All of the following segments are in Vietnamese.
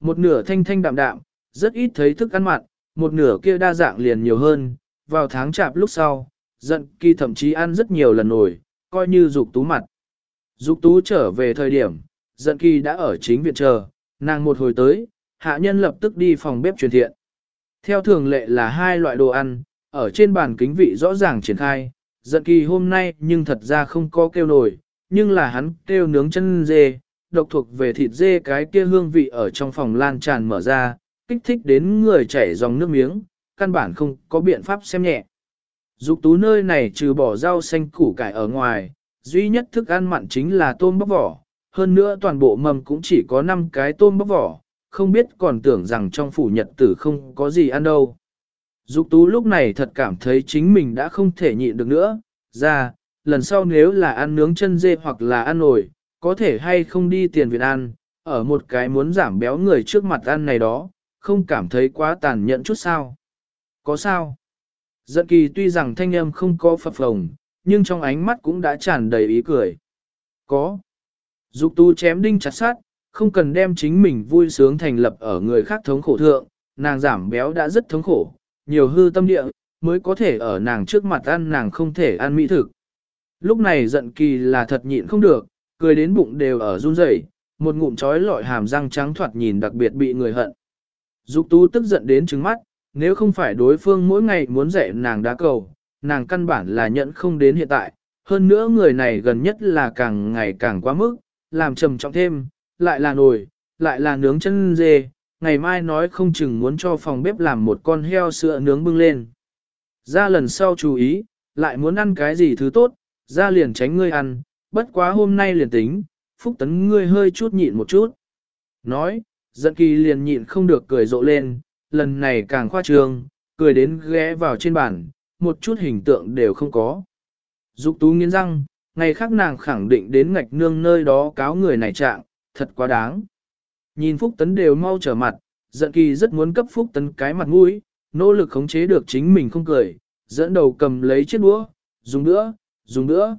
một nửa thanh thanh đạm đạm, rất ít thấy thức ăn mặn, một nửa kia đa dạng liền nhiều hơn, vào tháng chạp lúc sau, giận kỳ thậm chí ăn rất nhiều lần nổi, coi như dục tú mặt. Dục tú trở về thời điểm, giận kỳ đã ở chính viện chờ, nàng một hồi tới, hạ nhân lập tức đi phòng bếp truyền thiện. Theo thường lệ là hai loại đồ ăn, ở trên bàn kính vị rõ ràng triển khai, giận kỳ hôm nay nhưng thật ra không có kêu nổi, nhưng là hắn kêu nướng chân dê, độc thuộc về thịt dê cái kia hương vị ở trong phòng lan tràn mở ra, kích thích đến người chảy dòng nước miếng, căn bản không có biện pháp xem nhẹ. Dục tú nơi này trừ bỏ rau xanh củ cải ở ngoài, duy nhất thức ăn mặn chính là tôm bóc vỏ, hơn nữa toàn bộ mầm cũng chỉ có 5 cái tôm bóc vỏ, không biết còn tưởng rằng trong phủ nhật tử không có gì ăn đâu. Dục tú lúc này thật cảm thấy chính mình đã không thể nhịn được nữa, ra, lần sau nếu là ăn nướng chân dê hoặc là ăn nổi, có thể hay không đi tiền viện ăn, ở một cái muốn giảm béo người trước mặt ăn này đó, không cảm thấy quá tàn nhẫn chút sao. Có sao? Giận kỳ tuy rằng thanh âm không có phập phồng, nhưng trong ánh mắt cũng đã tràn đầy ý cười. Có. Dục tu chém đinh chặt sát, không cần đem chính mình vui sướng thành lập ở người khác thống khổ thượng, nàng giảm béo đã rất thống khổ, nhiều hư tâm địa, mới có thể ở nàng trước mặt ăn nàng không thể ăn mỹ thực. Lúc này giận kỳ là thật nhịn không được, cười đến bụng đều ở run rẩy, một ngụm chói lọi hàm răng trắng thoạt nhìn đặc biệt bị người hận. Dục tú tức giận đến trứng mắt, nếu không phải đối phương mỗi ngày muốn dạy nàng đá cầu, nàng căn bản là nhận không đến hiện tại, hơn nữa người này gần nhất là càng ngày càng quá mức, làm trầm trọng thêm, lại là nồi, lại là nướng chân dê, ngày mai nói không chừng muốn cho phòng bếp làm một con heo sữa nướng bưng lên. Ra lần sau chú ý, lại muốn ăn cái gì thứ tốt, ra liền tránh ngươi ăn, bất quá hôm nay liền tính, phúc tấn ngươi hơi chút nhịn một chút. Nói, giận kỳ liền nhịn không được cười rộ lên, lần này càng khoa trương, cười đến ghé vào trên bàn, một chút hình tượng đều không có. Dục tú nghiến răng, ngày khác nàng khẳng định đến ngạch nương nơi đó cáo người này trạng, thật quá đáng. Nhìn Phúc Tấn đều mau trở mặt, giận kỳ rất muốn cấp Phúc Tấn cái mặt mũi, nỗ lực khống chế được chính mình không cười, dẫn đầu cầm lấy chiếc đũa, dùng nữa, dùng nữa.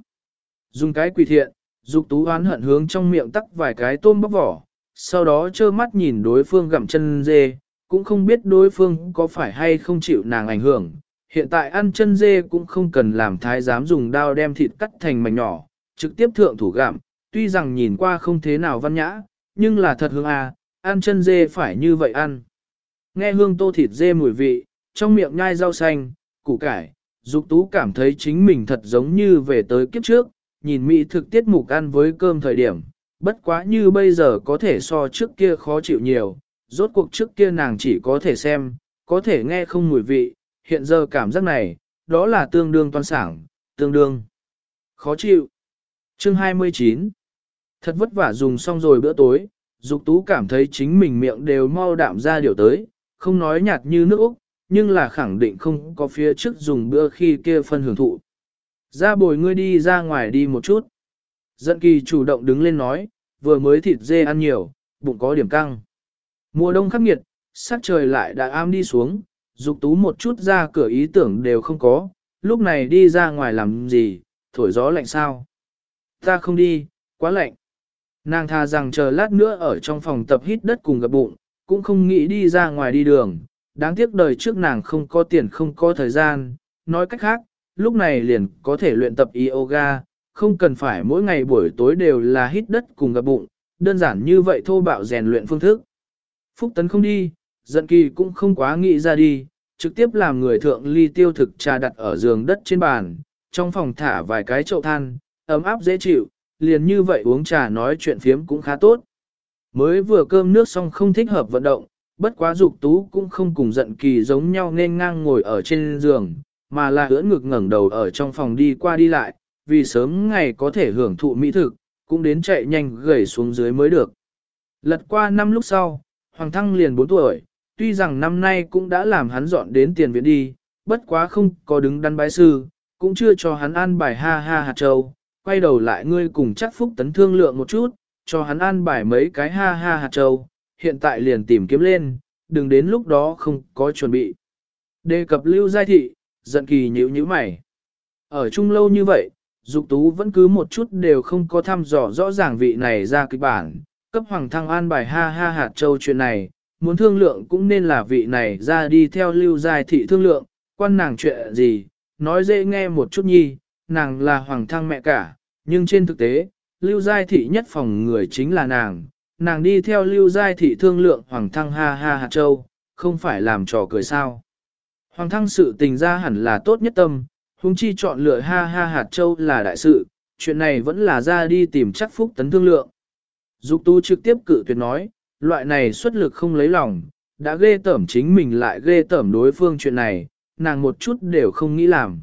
Dùng cái quỷ thiện, dục tú oán hận hướng trong miệng tắc vài cái tôm bóc vỏ, sau đó trơ mắt nhìn đối phương gặm chân dê, cũng không biết đối phương có phải hay không chịu nàng ảnh hưởng. Hiện tại ăn chân dê cũng không cần làm thái giám dùng dao đem thịt cắt thành mảnh nhỏ, trực tiếp thượng thủ gặm, tuy rằng nhìn qua không thế nào văn nhã, nhưng là thật hương à, ăn chân dê phải như vậy ăn. Nghe hương tô thịt dê mùi vị, trong miệng nhai rau xanh, củ cải, dục tú cảm thấy chính mình thật giống như về tới kiếp trước, nhìn mỹ thực tiết mục ăn với cơm thời điểm, bất quá như bây giờ có thể so trước kia khó chịu nhiều, rốt cuộc trước kia nàng chỉ có thể xem, có thể nghe không mùi vị, hiện giờ cảm giác này, đó là tương đương toan sảng, tương đương khó chịu. Chương 29 Thật vất vả dùng xong rồi bữa tối, Dục Tú cảm thấy chính mình miệng đều mau đạm ra điều tới, không nói nhạt như nước Úc, nhưng là khẳng định không có phía trước dùng bữa khi kia phân hưởng thụ. Ra bồi ngươi đi ra ngoài đi một chút. Dận kỳ chủ động đứng lên nói, vừa mới thịt dê ăn nhiều, bụng có điểm căng. Mùa đông khắc nghiệt, sắc trời lại đã am đi xuống, dục tú một chút ra cửa ý tưởng đều không có, lúc này đi ra ngoài làm gì, thổi gió lạnh sao. Ta không đi, quá lạnh. Nàng tha rằng chờ lát nữa ở trong phòng tập hít đất cùng gặp bụng, cũng không nghĩ đi ra ngoài đi đường, đáng tiếc đời trước nàng không có tiền không có thời gian, nói cách khác, lúc này liền có thể luyện tập yoga, không cần phải mỗi ngày buổi tối đều là hít đất cùng gặp bụng, đơn giản như vậy thô bạo rèn luyện phương thức. Phúc Tấn không đi, giận kỳ cũng không quá nghĩ ra đi, trực tiếp làm người thượng ly tiêu thực trà đặt ở giường đất trên bàn, trong phòng thả vài cái chậu than, ấm áp dễ chịu, liền như vậy uống trà nói chuyện phiếm cũng khá tốt. Mới vừa cơm nước xong không thích hợp vận động, bất quá dục tú cũng không cùng giận kỳ giống nhau nên ngang ngồi ở trên giường, mà là ưỡn ngực ngẩng đầu ở trong phòng đi qua đi lại, vì sớm ngày có thể hưởng thụ mỹ thực, cũng đến chạy nhanh gầy xuống dưới mới được. Lật qua năm lúc sau, Hoàng Thăng liền 4 tuổi, tuy rằng năm nay cũng đã làm hắn dọn đến tiền viện đi, bất quá không có đứng đắn bái sư, cũng chưa cho hắn an bài ha ha hạt châu, quay đầu lại ngươi cùng chắc phúc tấn thương lượng một chút, cho hắn an bài mấy cái ha ha hạt châu, hiện tại liền tìm kiếm lên, đừng đến lúc đó không có chuẩn bị. Đề cập lưu giai thị, giận kỳ nhíu nhíu mày. Ở chung lâu như vậy, Dục Tú vẫn cứ một chút đều không có thăm dò rõ ràng vị này ra kịch bản, cấp Hoàng Thăng an bài ha ha hạt châu chuyện này, muốn thương lượng cũng nên là vị này ra đi theo lưu giai thị thương lượng, quan nàng chuyện gì, nói dễ nghe một chút nhi, nàng là Hoàng Thăng mẹ cả, nhưng trên thực tế, lưu giai thị nhất phòng người chính là nàng, nàng đi theo lưu giai thị thương lượng Hoàng Thăng ha ha hạt châu, không phải làm trò cười sao. Hoàng Thăng sự tình ra hẳn là tốt nhất tâm, huống chi chọn lựa ha ha hạt châu là đại sự, chuyện này vẫn là ra đi tìm chắc phúc tấn thương lượng. Dục tu trực tiếp cự tuyệt nói, loại này xuất lực không lấy lòng, đã ghê tẩm chính mình lại ghê tẩm đối phương chuyện này, nàng một chút đều không nghĩ làm.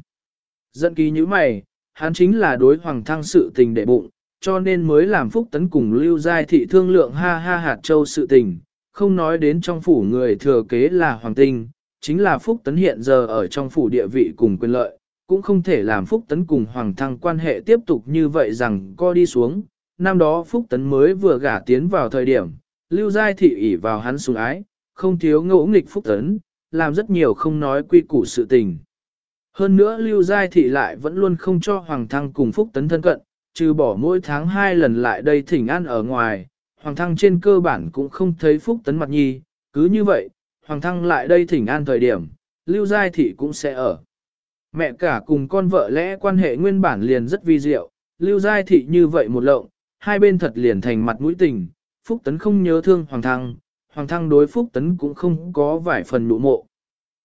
Dẫn ký như mày, hắn chính là đối hoàng thăng sự tình đệ bụng, cho nên mới làm phúc tấn cùng lưu giai thị thương lượng ha ha hạt châu sự tình, không nói đến trong phủ người thừa kế là hoàng tinh, chính là phúc tấn hiện giờ ở trong phủ địa vị cùng quyền lợi, cũng không thể làm phúc tấn cùng hoàng thăng quan hệ tiếp tục như vậy rằng co đi xuống. Năm đó phúc tấn mới vừa gả tiến vào thời điểm, lưu giai thị ỷ vào hắn sủng ái, không thiếu ngỗ nghịch phúc tấn, làm rất nhiều không nói quy củ sự tình. Hơn nữa lưu giai thị lại vẫn luôn không cho hoàng thăng cùng phúc tấn thân cận, trừ bỏ mỗi tháng hai lần lại đây thỉnh an ở ngoài, hoàng thăng trên cơ bản cũng không thấy phúc tấn mặt nhi, cứ như vậy, hoàng thăng lại đây thỉnh an thời điểm, lưu giai thị cũng sẽ ở. Mẹ cả cùng con vợ lẽ quan hệ nguyên bản liền rất vi diệu, lưu giai thị như vậy một lộng, hai bên thật liền thành mặt mũi tình, Phúc Tấn không nhớ thương Hoàng Thăng, Hoàng Thăng đối Phúc Tấn cũng không có vài phần nụ mộ.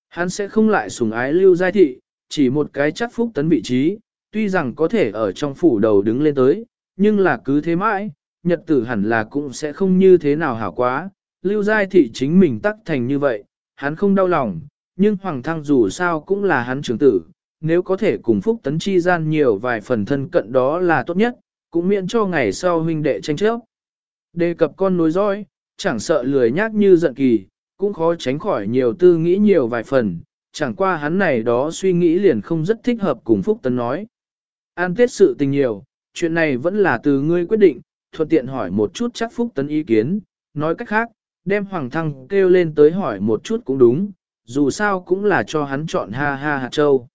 Hắn sẽ không lại sủng ái lưu giai thị, chỉ một cái chắc Phúc Tấn vị trí, tuy rằng có thể ở trong phủ đầu đứng lên tới, nhưng là cứ thế mãi, nhật tử hẳn là cũng sẽ không như thế nào hảo quá. Lưu giai thị chính mình tắc thành như vậy, hắn không đau lòng, nhưng Hoàng Thăng dù sao cũng là hắn trưởng tử, nếu có thể cùng Phúc Tấn chi gian nhiều vài phần thân cận đó là tốt nhất, cũng miễn cho ngày sau huynh đệ tranh chấp. Đề cập con nối dõi, chẳng sợ lười nhác như giận kỳ, cũng khó tránh khỏi nhiều tư nghĩ nhiều vài phần, chẳng qua hắn này đó suy nghĩ liền không rất thích hợp cùng Phúc Tấn nói. An tiết sự tình nhiều, chuyện này vẫn là từ ngươi quyết định, thuận tiện hỏi một chút chắc Phúc Tấn ý kiến, nói cách khác, đem Hoàng Thăng kêu lên tới hỏi một chút cũng đúng, dù sao cũng là cho hắn chọn ha ha hạt châu.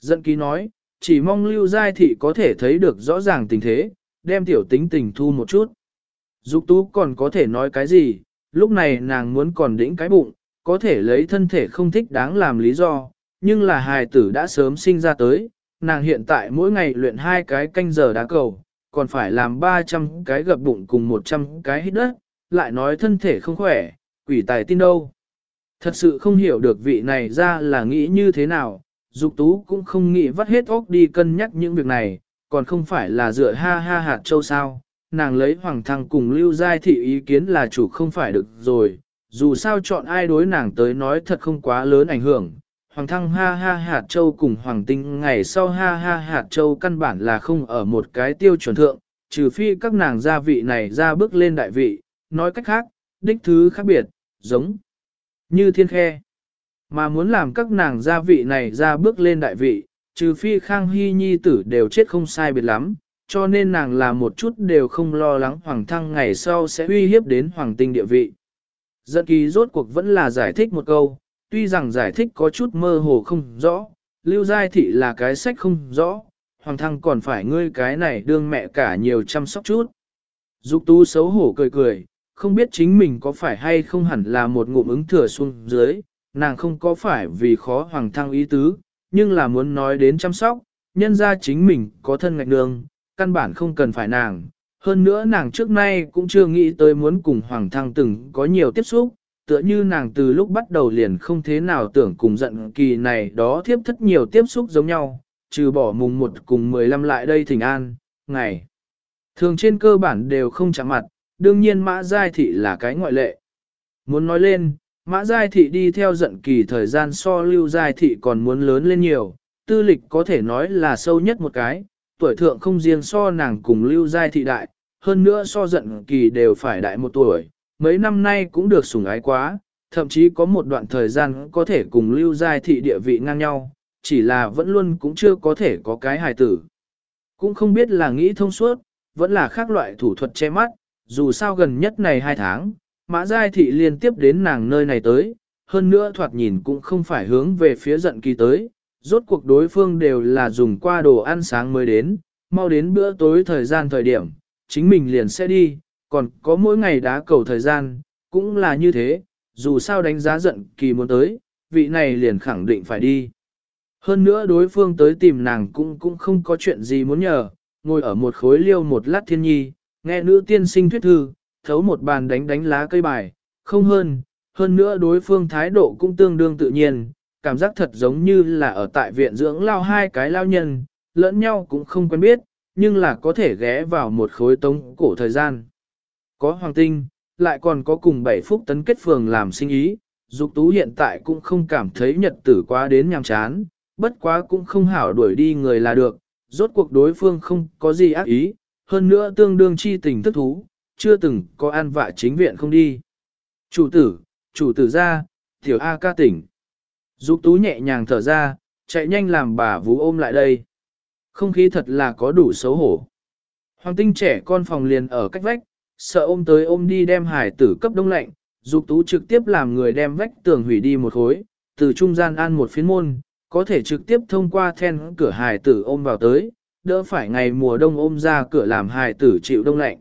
Dẫn ký nói, chỉ mong lưu giai thị có thể thấy được rõ ràng tình thế, đem tiểu tính tình thu một chút. Dục tú còn có thể nói cái gì, lúc này nàng muốn còn đĩnh cái bụng, có thể lấy thân thể không thích đáng làm lý do, nhưng là hài tử đã sớm sinh ra tới, nàng hiện tại mỗi ngày luyện hai cái canh giờ đá cầu, còn phải làm 300 cái gập bụng cùng 100 cái hít đất, lại nói thân thể không khỏe, quỷ tài tin đâu. Thật sự không hiểu được vị này ra là nghĩ như thế nào, dục tú cũng không nghĩ vắt hết óc đi cân nhắc những việc này, còn không phải là dựa ha ha hạt châu sao, nàng lấy hoàng thăng cùng lưu giai thị ý kiến là chủ không phải được rồi, dù sao chọn ai đối nàng tới nói thật không quá lớn ảnh hưởng. Hoàng thăng ha ha hạt châu cùng hoàng tinh ngày sau ha ha hạt châu căn bản là không ở một cái tiêu chuẩn thượng, trừ phi các nàng gia vị này ra bước lên đại vị, nói cách khác, đích thứ khác biệt, giống như thiên khe. Mà muốn làm các nàng gia vị này ra bước lên đại vị, trừ phi khang hy nhi tử đều chết không sai biệt lắm, cho nên nàng là một chút đều không lo lắng hoàng thăng ngày sau sẽ uy hiếp đến hoàng tinh địa vị. Giận kỳ rốt cuộc vẫn là giải thích một câu, tuy rằng giải thích có chút mơ hồ không rõ, lưu giai thị là cái sách không rõ, hoàng thăng còn phải ngươi cái này đương mẹ cả nhiều chăm sóc chút. Dục tú xấu hổ cười cười, không biết chính mình có phải hay không hẳn là một ngụm ứng thừa xuống dưới, nàng không có phải vì khó hoàng thăng ý tứ, nhưng là muốn nói đến chăm sóc, nhân ra chính mình có thân ngạch đường, căn bản không cần phải nàng. Hơn nữa nàng trước nay cũng chưa nghĩ tới muốn cùng Hoàng Thăng từng có nhiều tiếp xúc, tựa như nàng từ lúc bắt đầu liền không thế nào tưởng cùng giận kỳ này đó thiếp thất nhiều tiếp xúc giống nhau, trừ bỏ mùng một cùng 15 lại đây thỉnh an, ngày. Thường trên cơ bản đều không chạm mặt, đương nhiên Mã Giai Thị là cái ngoại lệ. Muốn nói lên, Mã Giai Thị đi theo giận kỳ thời gian so lưu Giai Thị còn muốn lớn lên nhiều, tư lịch có thể nói là sâu nhất một cái, tuổi thượng không riêng so nàng cùng lưu giai thị đại, hơn nữa so giận kỳ đều phải đại một tuổi, mấy năm nay cũng được sủng ái quá, thậm chí có một đoạn thời gian có thể cùng lưu giai thị địa vị ngang nhau, chỉ là vẫn luôn cũng chưa có thể có cái hài tử. Cũng không biết là nghĩ thông suốt, vẫn là khác loại thủ thuật che mắt, dù sao gần nhất này hai tháng, mã giai thị liên tiếp đến nàng nơi này tới, hơn nữa thoạt nhìn cũng không phải hướng về phía giận kỳ tới, rốt cuộc đối phương đều là dùng qua đồ ăn sáng mới đến, mau đến bữa tối thời gian thời điểm, chính mình liền sẽ đi, còn có mỗi ngày đá cầu thời gian, cũng là như thế, dù sao đánh giá giận kỳ muốn tới, vị này liền khẳng định phải đi. Hơn nữa đối phương tới tìm nàng cũng cũng không có chuyện gì muốn nhờ, ngồi ở một khối liêu một lát thiên nhi, nghe nữ tiên sinh thuyết thư, thấu một bàn đánh đánh lá cây bài, không hơn, hơn nữa đối phương thái độ cũng tương đương tự nhiên, cảm giác thật giống như là ở tại viện dưỡng lao hai cái lao nhân, lẫn nhau cũng không quen biết, nhưng là có thể ghé vào một khối tống cổ thời gian. Có hoàng tinh, lại còn có cùng bảy phúc tấn kết phường làm sinh ý, dục tú hiện tại cũng không cảm thấy nhật tử quá đến nhàm chán, bất quá cũng không hảo đuổi đi người là được, rốt cuộc đối phương không có gì ác ý, hơn nữa tương đương chi tình thức thú, chưa từng có an vạ chính viện không đi. Chủ tử, chủ tử ra, tiểu A ca tỉnh. Dục tú nhẹ nhàng thở ra, chạy nhanh làm bà vú ôm lại đây. Không khí thật là có đủ xấu hổ. Hoàng tinh trẻ con phòng liền ở cách vách, sợ ôm tới ôm đi đem hải tử cấp đông lạnh, dục tú trực tiếp làm người đem vách tường hủy đi một khối, từ trung gian ăn một phiến môn, có thể trực tiếp thông qua then cửa hải tử ôm vào tới, đỡ phải ngày mùa đông ôm ra cửa làm hài tử chịu đông lạnh.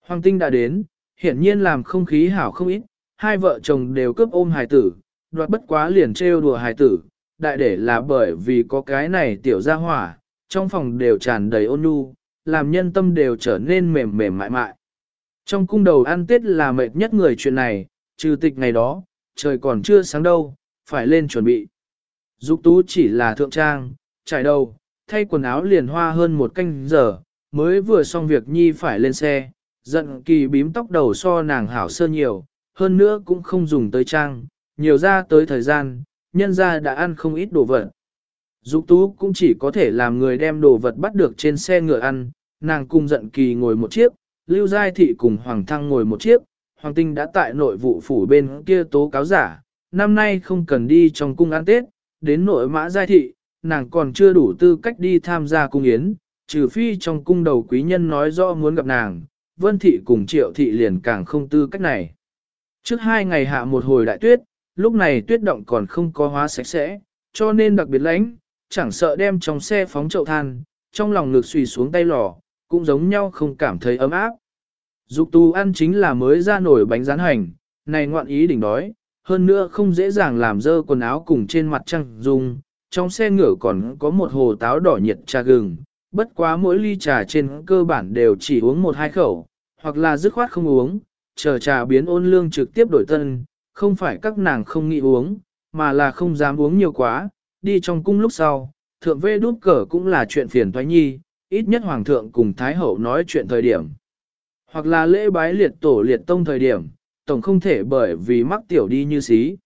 Hoàng tinh đã đến, hiển nhiên làm không khí hảo không ít, hai vợ chồng đều cướp ôm hài tử, đoạt bất quá liền trêu đùa hài tử, đại để là bởi vì có cái này tiểu gia hỏa, trong phòng đều tràn đầy ôn nhu, làm nhân tâm đều trở nên mềm mềm mại mại. Trong cung đầu ăn tết là mệt nhất người chuyện này, trừ tịch ngày đó, trời còn chưa sáng đâu, phải lên chuẩn bị. Dục tú chỉ là thượng trang, trải đầu, thay quần áo liền hoa hơn một canh giờ, mới vừa xong việc nhi phải lên xe, giận kỳ bím tóc đầu so nàng hảo sơ nhiều, hơn nữa cũng không dùng tới trang, nhiều ra tới thời gian, nhân ra đã ăn không ít đồ vật. Dục tú cũng chỉ có thể làm người đem đồ vật bắt được trên xe ngựa ăn, nàng cùng giận kỳ ngồi một chiếc, Lưu Giai Thị cùng Hoàng Thăng ngồi một chiếc, Hoàng Tinh đã tại nội vụ phủ bên kia tố cáo giả, năm nay không cần đi trong cung ăn Tết, đến nội mã Giai Thị, nàng còn chưa đủ tư cách đi tham gia cung yến, trừ phi trong cung đầu quý nhân nói rõ muốn gặp nàng, Vân Thị cùng Triệu Thị liền càng không tư cách này. Trước hai ngày hạ một hồi đại tuyết, lúc này tuyết động còn không có hóa sạch sẽ, cho nên đặc biệt lãnh, chẳng sợ đem trong xe phóng chậu than, trong lòng ngực xùy xuống tay lò, cũng giống nhau không cảm thấy ấm áp. Dục tu ăn chính là mới ra nổi bánh rán hành, này ngoạn ý đỉnh đói, hơn nữa không dễ dàng làm dơ quần áo cùng trên mặt trăng dung, trong xe ngựa còn có một hồ táo đỏ nhiệt trà gừng, bất quá mỗi ly trà trên cơ bản đều chỉ uống một hai khẩu, hoặc là dứt khoát không uống, chờ trà biến ôn lương trực tiếp đổi tân, không phải các nàng không nghĩ uống, mà là không dám uống nhiều quá, đi trong cung lúc sau, thượng vê đút cờ cũng là chuyện phiền thoái nhi, ít nhất hoàng thượng cùng thái hậu nói chuyện thời điểm. Hoặc là lễ bái liệt tổ liệt tông thời điểm, tổng không thể bởi vì mắc tiểu đi như xí.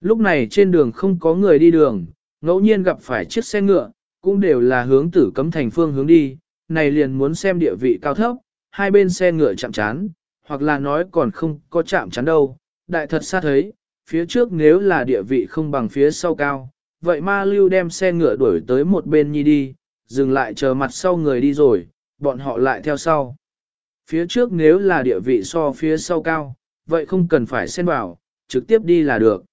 Lúc này trên đường không có người đi đường, ngẫu nhiên gặp phải chiếc xe ngựa, cũng đều là hướng tử cấm thành phương hướng đi, này liền muốn xem địa vị cao thấp, hai bên xe ngựa chạm chán, hoặc là nói còn không có chạm chán đâu, đại thật xa thấy, phía trước nếu là địa vị không bằng phía sau cao, vậy ma lưu đem xe ngựa đuổi tới một bên nhi đi, dừng lại chờ mặt sau người đi rồi, bọn họ lại theo sau. Phía trước nếu là địa vị so phía sau cao, vậy không cần phải xen vào, trực tiếp đi là được.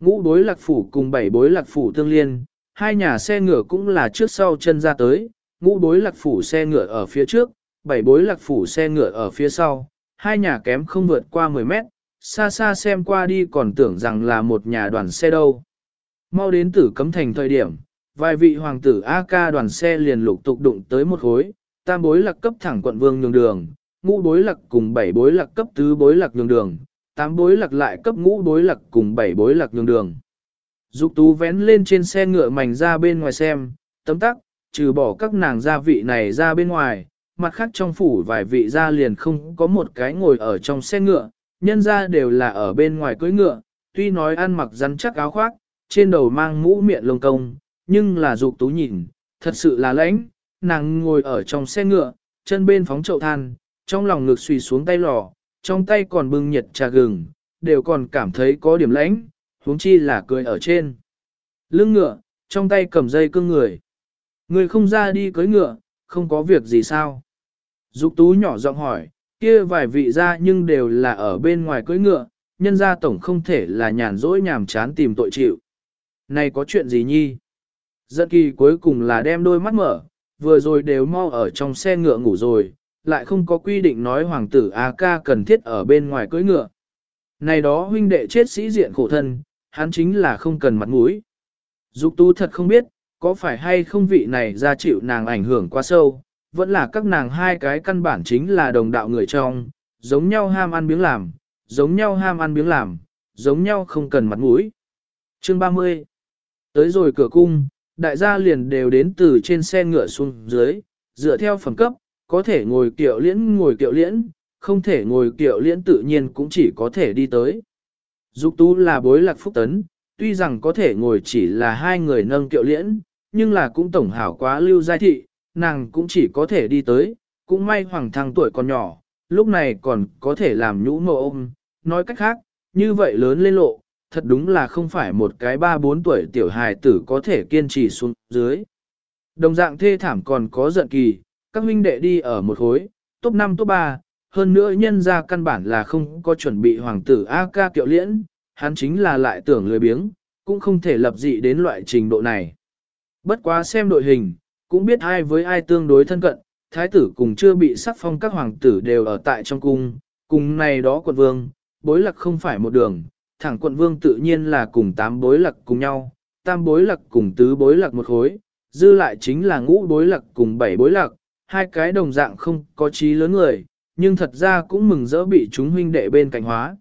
Ngũ bối lạc phủ cùng bảy bối lạc phủ tương liên, hai nhà xe ngựa cũng là trước sau chân ra tới, ngũ bối lạc phủ xe ngựa ở phía trước, bảy bối lạc phủ xe ngựa ở phía sau, hai nhà kém không vượt qua 10 mét, xa xa xem qua đi còn tưởng rằng là một nhà đoàn xe đâu. Mau đến tử cấm thành thời điểm, vài vị hoàng tử AK đoàn xe liền lục tục đụng tới một khối, tam bối lạc cấp thẳng quận vương nhường đường, ngũ bối lạc cùng bảy bối lạc cấp tứ bối lạc nhường đường, tám bối lạc lại cấp ngũ bối lạc cùng bảy bối lạc nhường đường. Dục tú vén lên trên xe ngựa mảnh ra bên ngoài xem, tấm tắc, trừ bỏ các nàng gia vị này ra bên ngoài, mặt khác trong phủ vài vị gia liền không có một cái ngồi ở trong xe ngựa, nhân ra đều là ở bên ngoài cưỡi ngựa, tuy nói ăn mặc rắn chắc áo khoác, trên đầu mang mũ miệng lông công, nhưng là dục tú nhìn, thật sự là lãnh, nàng ngồi ở trong xe ngựa, chân bên phóng chậu than, trong lòng ngực xùy xuống tay lò, trong tay còn bưng nhiệt trà gừng, đều còn cảm thấy có điểm lãnh, huống chi là cười ở trên. Lưng ngựa, trong tay cầm dây cương người. Người không ra đi cưới ngựa, không có việc gì sao? Dục tú nhỏ giọng hỏi, kia vài vị ra nhưng đều là ở bên ngoài cưới ngựa, nhân gia tổng không thể là nhàn rỗi nhàm chán tìm tội chịu. Này có chuyện gì nhi? Giận kỳ cuối cùng là đem đôi mắt mở, vừa rồi đều mau ở trong xe ngựa ngủ rồi, lại không có quy định nói hoàng tử A ca cần thiết ở bên ngoài cưỡi ngựa. Này đó huynh đệ chết sĩ diện khổ thân, hắn chính là không cần mặt mũi. Dục Tu thật không biết, có phải hay không vị này ra chịu nàng ảnh hưởng quá sâu, vẫn là các nàng hai cái căn bản chính là đồng đạo người trong, giống nhau ham ăn miếng làm, giống nhau ham ăn miếng làm, giống nhau không cần mặt mũi. Chương 30 Tới rồi cửa cung, đại gia liền đều đến từ trên xe ngựa xuống dưới, dựa theo phẩm cấp, có thể ngồi kiệu liễn ngồi kiệu liễn, không thể ngồi kiệu liễn tự nhiên cũng chỉ có thể đi tới. Dục tú là bối lạc phúc tấn, tuy rằng có thể ngồi chỉ là hai người nâng kiệu liễn, nhưng là cũng tổng hảo quá lưu giai thị, nàng cũng chỉ có thể đi tới, cũng may hoàng thăng tuổi còn nhỏ, lúc này còn có thể làm nhũ mộ ôm, nói cách khác, như vậy lớn lên lộ, thật đúng là không phải một cái ba bốn tuổi tiểu hài tử có thể kiên trì xuống dưới. Đồng dạng thê thảm còn có giận kỳ, các huynh đệ đi ở một khối, top 5 top 3, hơn nữa nhân ra căn bản là không có chuẩn bị hoàng tử A ca kiệu liễn, hắn chính là lại tưởng lười biếng, cũng không thể lập dị đến loại trình độ này. Bất quá xem đội hình, cũng biết ai với ai tương đối thân cận, thái tử cùng chưa bị sắc phong các hoàng tử đều ở tại trong cung, cùng này đó quận vương, bối lạc không phải một đường, thẳng quận vương tự nhiên là cùng tám bối lạc cùng nhau, tam bối lạc cùng tứ bối lạc một khối, dư lại chính là ngũ bối lạc cùng bảy bối lạc, hai cái đồng dạng không có trí lớn người, nhưng thật ra cũng mừng rỡ bị chúng huynh đệ bên cạnh hóa.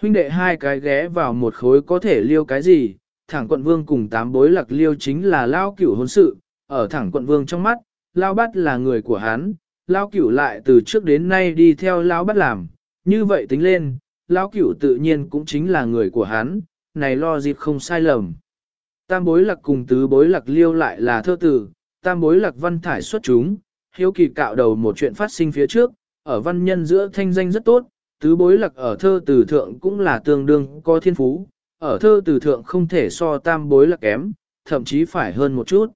Huynh đệ hai cái ghé vào một khối có thể liêu cái gì, thẳng quận vương cùng tám bối lạc liêu chính là lao cửu hôn sự, ở thẳng quận vương trong mắt, lao bắt là người của hắn, lao cửu lại từ trước đến nay đi theo lao bắt làm, như vậy tính lên, lao cửu tự nhiên cũng chính là người của hắn, này lo dịp không sai lầm. Tam bối lạc cùng tứ bối lạc liêu lại là thơ tử, tam bối lạc văn thải xuất chúng, hiếu kỳ cạo đầu một chuyện phát sinh phía trước, ở văn nhân giữa thanh danh rất tốt, tứ bối lạc ở thơ từ thượng cũng là tương đương có thiên phú, ở thơ từ thượng không thể so tam bối lạc kém, thậm chí phải hơn một chút.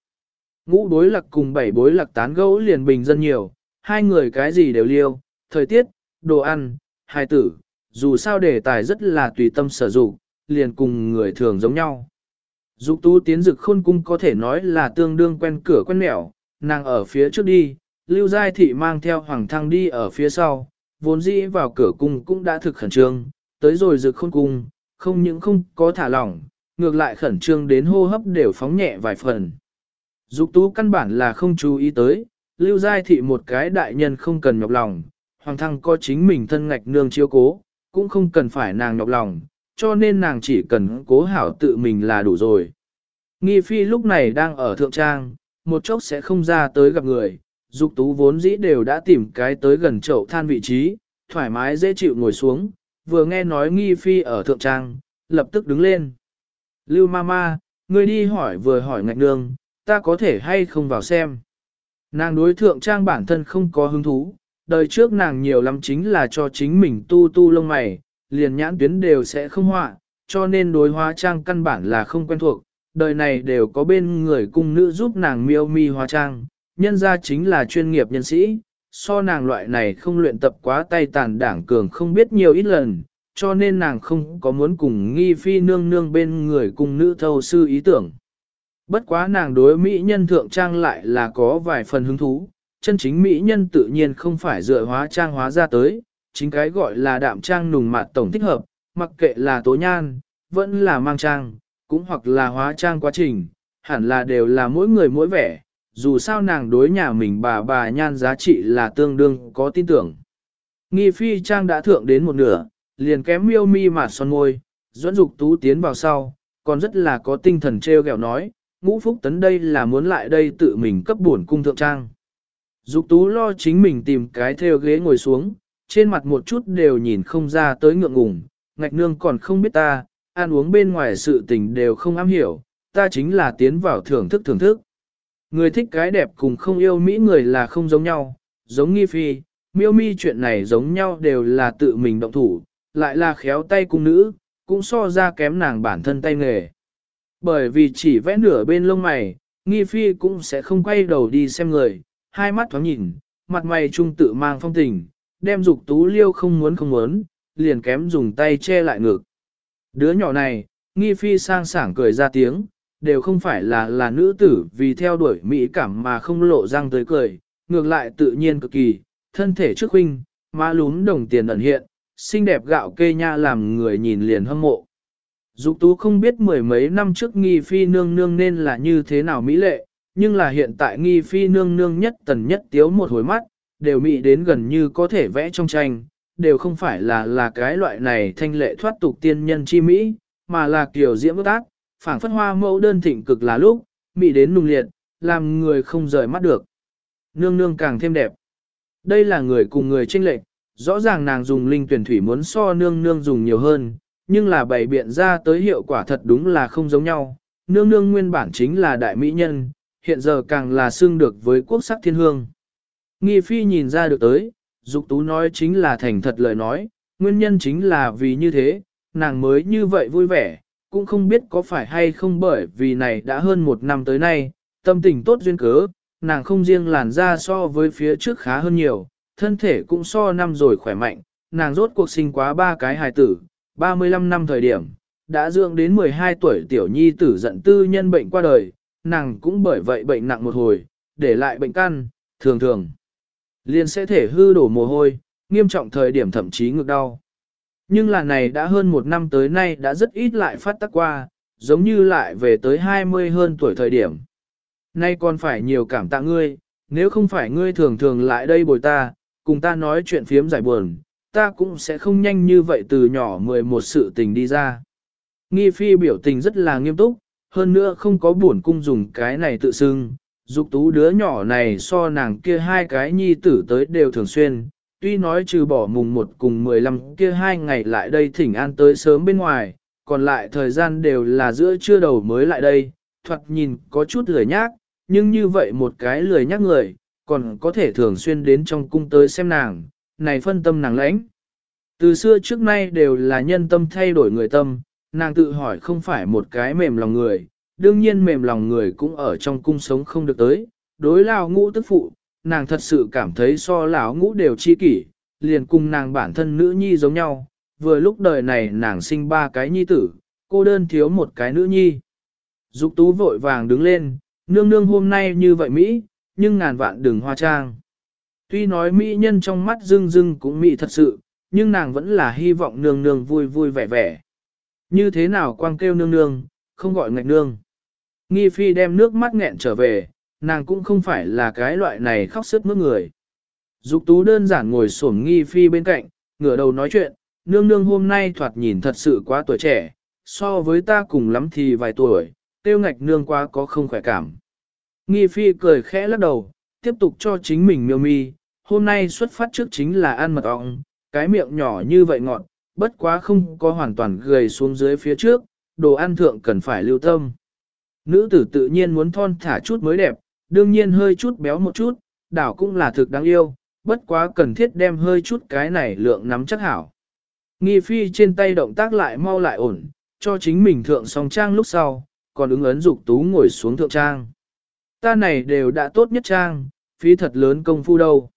Ngũ bối lạc cùng bảy bối lạc tán gẫu liền bình dân nhiều, hai người cái gì đều liêu, thời tiết, đồ ăn, hài tử, dù sao đề tài rất là tùy tâm sở dụng, liền cùng người thường giống nhau. Dục tú tiến dực khôn cung có thể nói là tương đương quen cửa quen mẹo, nàng ở phía trước đi, lưu giai thị mang theo hoàng thăng đi ở phía sau, vốn dĩ vào cửa cung cũng đã thực khẩn trương, tới rồi rực khôn cung, không những không có thả lỏng, ngược lại khẩn trương đến hô hấp đều phóng nhẹ vài phần. Dục tú căn bản là không chú ý tới, lưu giai thị một cái đại nhân không cần nhọc lòng, hoàng thăng có chính mình thân ngạch nương chiếu cố, cũng không cần phải nàng nhọc lòng, cho nên nàng chỉ cần cố hảo tự mình là đủ rồi. Nghi phi lúc này đang ở thượng trang, một chốc sẽ không ra tới gặp người, dục tú vốn dĩ đều đã tìm cái tới gần chậu than vị trí, thoải mái dễ chịu ngồi xuống, vừa nghe nói nghi phi ở thượng trang, lập tức đứng lên. Lưu mama, ngươi đi hỏi vừa hỏi ngạch nương, ta có thể hay không vào xem. Nàng đối thượng trang bản thân không có hứng thú, đời trước nàng nhiều lắm chính là cho chính mình tu tu lông mày, liền nhãn tuyến đều sẽ không họa, cho nên đối hóa trang căn bản là không quen thuộc, đời này đều có bên người cung nữ giúp nàng miêu mi hóa trang, nhân ra chính là chuyên nghiệp nhân sĩ, so nàng loại này không luyện tập quá tay tàn đảng cường không biết nhiều ít lần, cho nên nàng không có muốn cùng nghi phi nương nương bên người cùng nữ thâu sư ý tưởng. Bất quá nàng đối mỹ nhân thượng trang lại là có vài phần hứng thú, chân chính mỹ nhân tự nhiên không phải dựa hóa trang hóa ra tới, chính cái gọi là đạm trang nùng mạt tổng thích hợp, mặc kệ là tố nhan, vẫn là mang trang, cũng hoặc là hóa trang quá trình, hẳn là đều là mỗi người mỗi vẻ, dù sao nàng đối nhà mình bà bà nhan giá trị là tương đương có tin tưởng. Nghi phi trang đã thượng đến một nửa, liền kém miêu mi mà son môi, dẫn dục tú tiến vào sau, còn rất là có tinh thần treo gẹo nói, ngũ phúc tấn đây là muốn lại đây tự mình cấp bổn cung thượng trang. Dục tú lo chính mình tìm cái theo ghế ngồi xuống, trên mặt một chút đều nhìn không ra tới ngượng ngùng, ngạch nương còn không biết ta, ăn uống bên ngoài sự tình đều không am hiểu, ta chính là tiến vào thưởng thức thưởng thức. Người thích cái đẹp cùng không yêu Mỹ người là không giống nhau, giống nghi phi, miêu mi chuyện này giống nhau đều là tự mình động thủ, lại là khéo tay cung nữ, cũng so ra kém nàng bản thân tay nghề. Bởi vì chỉ vẽ nửa bên lông mày, nghi phi cũng sẽ không quay đầu đi xem người, hai mắt thoáng nhìn, mặt mày trung tự mang phong tình, đem dục tú liêu không muốn không muốn, liền kém dùng tay che lại ngực. Đứa nhỏ này, nghi phi sang sảng cười ra tiếng, đều không phải là là nữ tử vì theo đuổi mỹ cảm mà không lộ răng tới cười, ngược lại tự nhiên cực kỳ, thân thể trước huynh, má lún đồng tiền ẩn hiện, xinh đẹp gạo kê nha làm người nhìn liền hâm mộ. Dục tú không biết mười mấy năm trước nghi phi nương nương nên là như thế nào mỹ lệ, nhưng là hiện tại nghi phi nương nương nhất tần nhất tiếu một hồi mắt, đều mỹ đến gần như có thể vẽ trong tranh, đều không phải là là cái loại này thanh lệ thoát tục tiên nhân chi mỹ, mà là kiểu diễm ước ác, phảng phất hoa mẫu đơn thịnh cực là lúc, mỹ đến nung liệt, làm người không rời mắt được. Nương nương càng thêm đẹp. Đây là người cùng người tranh lệch, rõ ràng nàng dùng linh tuyển thủy muốn so nương nương dùng nhiều hơn, nhưng là bày biện ra tới hiệu quả thật đúng là không giống nhau. Nương nương nguyên bản chính là đại mỹ nhân, hiện giờ càng là xưng được với quốc sắc thiên hương. Nghi phi nhìn ra được tới, dục tú nói chính là thành thật lời nói, nguyên nhân chính là vì như thế, nàng mới như vậy vui vẻ, cũng không biết có phải hay không bởi vì này đã hơn một năm tới nay, tâm tình tốt duyên cớ, nàng không riêng làn da so với phía trước khá hơn nhiều, thân thể cũng so năm rồi khỏe mạnh, nàng rốt cuộc sinh quá ba cái hài tử, 35 năm thời điểm, đã dưỡng đến 12 tuổi tiểu nhi tử giận tư nhân bệnh qua đời, nàng cũng bởi vậy bệnh nặng một hồi, để lại bệnh căn, thường thường. Liền sẽ thể hư đổ mồ hôi, nghiêm trọng thời điểm thậm chí ngực đau. Nhưng là này đã hơn một năm tới nay đã rất ít lại phát tác qua, giống như lại về tới 20 hơn tuổi thời điểm. Nay còn phải nhiều cảm tạ ngươi, nếu không phải ngươi thường thường lại đây bồi ta, cùng ta nói chuyện phiếm giải buồn, ta cũng sẽ không nhanh như vậy từ nhỏ 11 sự tình đi ra. Nghi phi biểu tình rất là nghiêm túc, hơn nữa không có buồn cung dùng cái này tự xưng, dục tú đứa nhỏ này so nàng kia hai cái nhi tử tới đều thường xuyên, tuy nói trừ bỏ mùng một cùng 15 kia hai ngày lại đây thỉnh an tới sớm bên ngoài, còn lại thời gian đều là giữa trưa đầu mới lại đây, thoạt nhìn có chút lười nhác, nhưng như vậy một cái lười nhác người, còn có thể thường xuyên đến trong cung tới xem nàng, này phân tâm nàng lãnh. Từ xưa trước nay đều là nhân tâm thay đổi người tâm, nàng tự hỏi không phải một cái mềm lòng người, đương nhiên mềm lòng người cũng ở trong cung sống không được tới, đối lao ngũ tức phụ, nàng thật sự cảm thấy so lão ngũ đều chi kỷ, liền cùng nàng bản thân nữ nhi giống nhau, vừa lúc đời này nàng sinh ba cái nhi tử, cô đơn thiếu một cái nữ nhi. Dục tú vội vàng đứng lên, nương nương hôm nay như vậy Mỹ, nhưng ngàn vạn đừng hoa trang. Tuy nói Mỹ nhân trong mắt dưng dưng cũng Mỹ thật sự, nhưng nàng vẫn là hy vọng nương nương vui vui vẻ vẻ. Như thế nào quang kêu nương nương, không gọi ngạch nương. Nghi phi đem nước mắt nghẹn trở về, nàng cũng không phải là cái loại này khóc sức mướt người. Dục tú đơn giản ngồi sổm nghi phi bên cạnh, ngửa đầu nói chuyện, nương nương hôm nay thoạt nhìn thật sự quá tuổi trẻ, so với ta cùng lắm thì vài tuổi, tiêu ngạch nương quá có không khỏe cảm. Nghi phi cười khẽ lắc đầu, tiếp tục cho chính mình miêu mi, hôm nay xuất phát trước chính là ăn mật ong, cái miệng nhỏ như vậy ngọn, bất quá không có hoàn toàn gầy xuống dưới phía trước, đồ ăn thượng cần phải lưu tâm. Nữ tử tự nhiên muốn thon thả chút mới đẹp, đương nhiên hơi chút béo một chút, đảo cũng là thực đáng yêu, bất quá cần thiết đem hơi chút cái này lượng nắm chắc hảo. Nghi phi trên tay động tác lại mau lại ổn, cho chính mình thượng song trang lúc sau, còn ứng ấn dục tú ngồi xuống thượng trang. Ta này đều đã tốt nhất trang, phí thật lớn công phu đâu.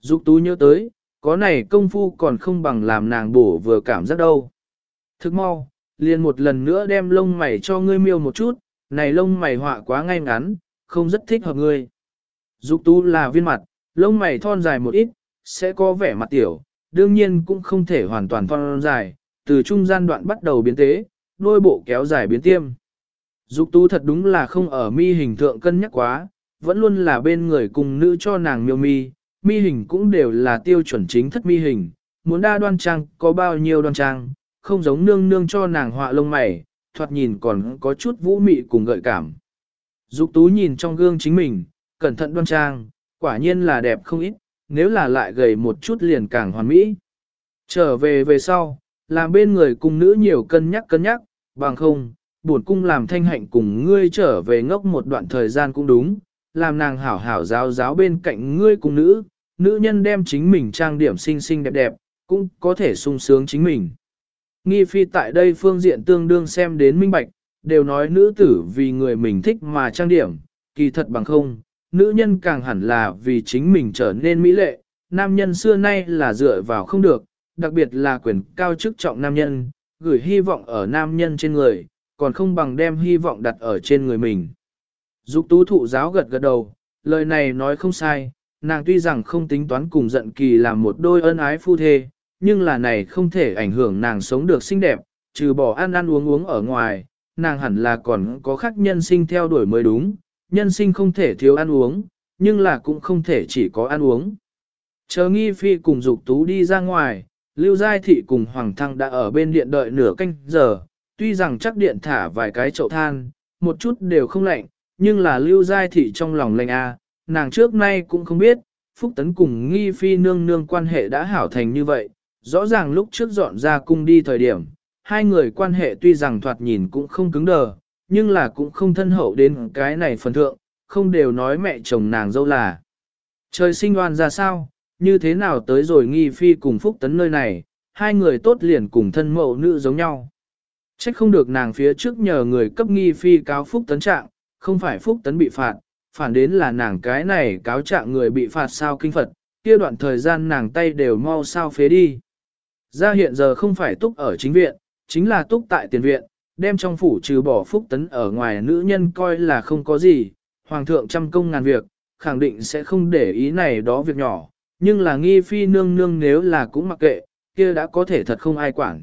Dục tú nhớ tới, có này công phu còn không bằng làm nàng bổ vừa cảm giác đâu. Thức mau, liền một lần nữa đem lông mày cho ngươi miêu một chút, này lông mày họa quá ngay ngắn, không rất thích hợp ngươi. Dục tú là viên mặt, lông mày thon dài một ít, sẽ có vẻ mặt tiểu, đương nhiên cũng không thể hoàn toàn thon dài, từ trung gian đoạn bắt đầu biến tế, đôi bộ kéo dài biến tiêm. Dục tú thật đúng là không ở mi hình thượng cân nhắc quá, vẫn luôn là bên người cùng nữ cho nàng miêu mi, mi hình cũng đều là tiêu chuẩn chính thất mi hình, muốn đa đoan trang có bao nhiêu đoan trang, không giống nương nương cho nàng họa lông mày, thoạt nhìn còn có chút vũ mị cùng gợi cảm. Dục tú nhìn trong gương chính mình, cẩn thận đoan trang, quả nhiên là đẹp không ít, nếu là lại gầy một chút liền càng hoàn mỹ. Trở về về sau, làm bên người cùng nữ nhiều cân nhắc cân nhắc, bằng không, buồn cung làm thanh hạnh cùng ngươi trở về ngốc một đoạn thời gian cũng đúng, làm nàng hảo hảo giáo giáo bên cạnh ngươi cùng nữ, nữ nhân đem chính mình trang điểm xinh xinh đẹp đẹp, cũng có thể sung sướng chính mình. Nghi phi tại đây phương diện tương đương xem đến minh bạch, đều nói nữ tử vì người mình thích mà trang điểm, kỳ thật bằng không, nữ nhân càng hẳn là vì chính mình trở nên mỹ lệ, nam nhân xưa nay là dựa vào không được, đặc biệt là quyền cao chức trọng nam nhân, gửi hy vọng ở nam nhân trên người, còn không bằng đem hy vọng đặt ở trên người mình. Dục tú thụ giáo gật gật đầu, lời này nói không sai, nàng tuy rằng không tính toán cùng giận kỳ làm một đôi ân ái phu thê, nhưng là này không thể ảnh hưởng nàng sống được xinh đẹp, trừ bỏ ăn ăn uống uống ở ngoài, nàng hẳn là còn có khác nhân sinh theo đuổi mới đúng, nhân sinh không thể thiếu ăn uống, nhưng là cũng không thể chỉ có ăn uống. Chờ nghi phi cùng dục tú đi ra ngoài, Lưu Giai Thị cùng Hoàng Thăng đã ở bên điện đợi nửa canh giờ, tuy rằng chắc điện thả vài cái chậu than, một chút đều không lạnh, nhưng là Lưu Giai Thị trong lòng lạnh a, nàng trước nay cũng không biết, Phúc Tấn cùng nghi phi nương nương quan hệ đã hảo thành như vậy, rõ ràng lúc trước dọn ra cung đi thời điểm, hai người quan hệ tuy rằng thoạt nhìn cũng không cứng đờ, nhưng là cũng không thân hậu đến cái này phần thượng, không đều nói mẹ chồng nàng dâu là. Trời sinh đoan ra sao, như thế nào tới rồi nghi phi cùng Phúc Tấn nơi này, hai người tốt liền cùng thân mẫu nữ giống nhau. Trách không được nàng phía trước nhờ người cấp nghi phi cáo Phúc Tấn trạng, không phải Phúc Tấn bị phạt, phản đến là nàng cái này cáo trạng người bị phạt sao kinh Phật, kia đoạn thời gian nàng tay đều mau sao phế đi. Ra hiện giờ không phải túc ở chính viện, chính là túc tại tiền viện, đem trong phủ trừ bỏ Phúc Tấn ở ngoài nữ nhân coi là không có gì, hoàng thượng trăm công ngàn việc, khẳng định sẽ không để ý này đó việc nhỏ, nhưng là nghi phi nương nương nếu là cũng mặc kệ, kia đã có thể thật không ai quản.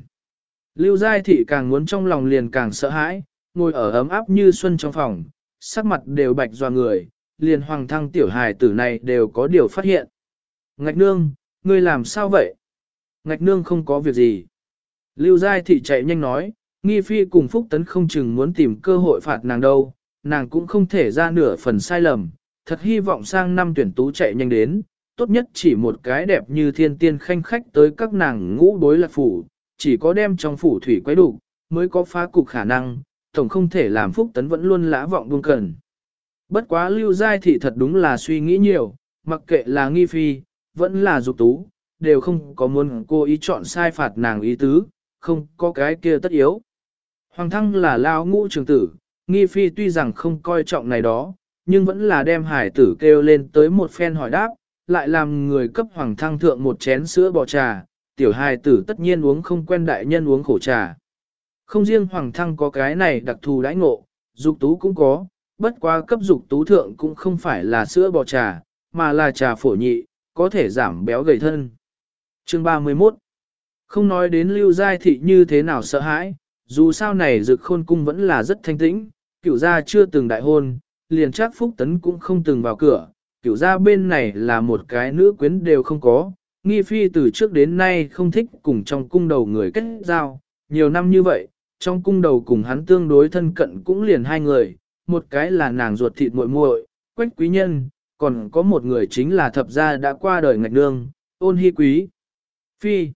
Lưu Giai Thị càng muốn trong lòng liền càng sợ hãi, ngồi ở ấm áp như xuân trong phòng, sắc mặt đều bạch doa người, liền hoàng thăng tiểu hài tử này đều có điều phát hiện. Ngạch nương, ngươi làm sao vậy? Ngạch nương không có việc gì. Lưu Giai Thị chạy nhanh nói, nghi phi cùng Phúc Tấn không chừng muốn tìm cơ hội phạt nàng đâu, nàng cũng không thể ra nửa phần sai lầm, thật hy vọng sang năm tuyển tú chạy nhanh đến, tốt nhất chỉ một cái đẹp như thiên tiên khanh khách tới các nàng ngũ đối lạc phủ, chỉ có đem trong phủ thủy quấy đủ, mới có phá cục khả năng, tổng không thể làm phúc tấn vẫn luôn lã vọng buông cần. Bất quá lưu giai thị thật đúng là suy nghĩ nhiều, mặc kệ là nghi phi, vẫn là dục tú, đều không có muốn cô ý chọn sai phạt nàng ý tứ, không có cái kia tất yếu. Hoàng thăng là lao ngũ trường tử, nghi phi tuy rằng không coi trọng này đó, nhưng vẫn là đem hải tử kêu lên tới một phen hỏi đáp, lại làm người cấp hoàng thăng thượng một chén sữa bò trà, tiểu hài tử tất nhiên uống không quen đại nhân uống khổ trà. Không riêng hoàng thăng có cái này đặc thù đãi ngộ, dục tú cũng có, bất quá cấp dục tú thượng cũng không phải là sữa bò trà, mà là trà phổ nhị, có thể giảm béo gầy thân. Chương 31 không nói đến lưu giai thị như thế nào sợ hãi, dù sao này dực khôn cung vẫn là rất thanh tĩnh, cửu gia chưa từng đại hôn, liền chắc phúc tấn cũng không từng vào cửa, cửu gia bên này là một cái nữ quyến đều không có, nghi phi từ trước đến nay không thích cùng trong cung đầu người kết giao, nhiều năm như vậy, trong cung đầu cùng hắn tương đối thân cận cũng liền hai người, một cái là nàng ruột thịt muội muội, quách quý nhân, còn có một người chính là thập gia đã qua đời ngạch nương, ôn hy quý. Phi,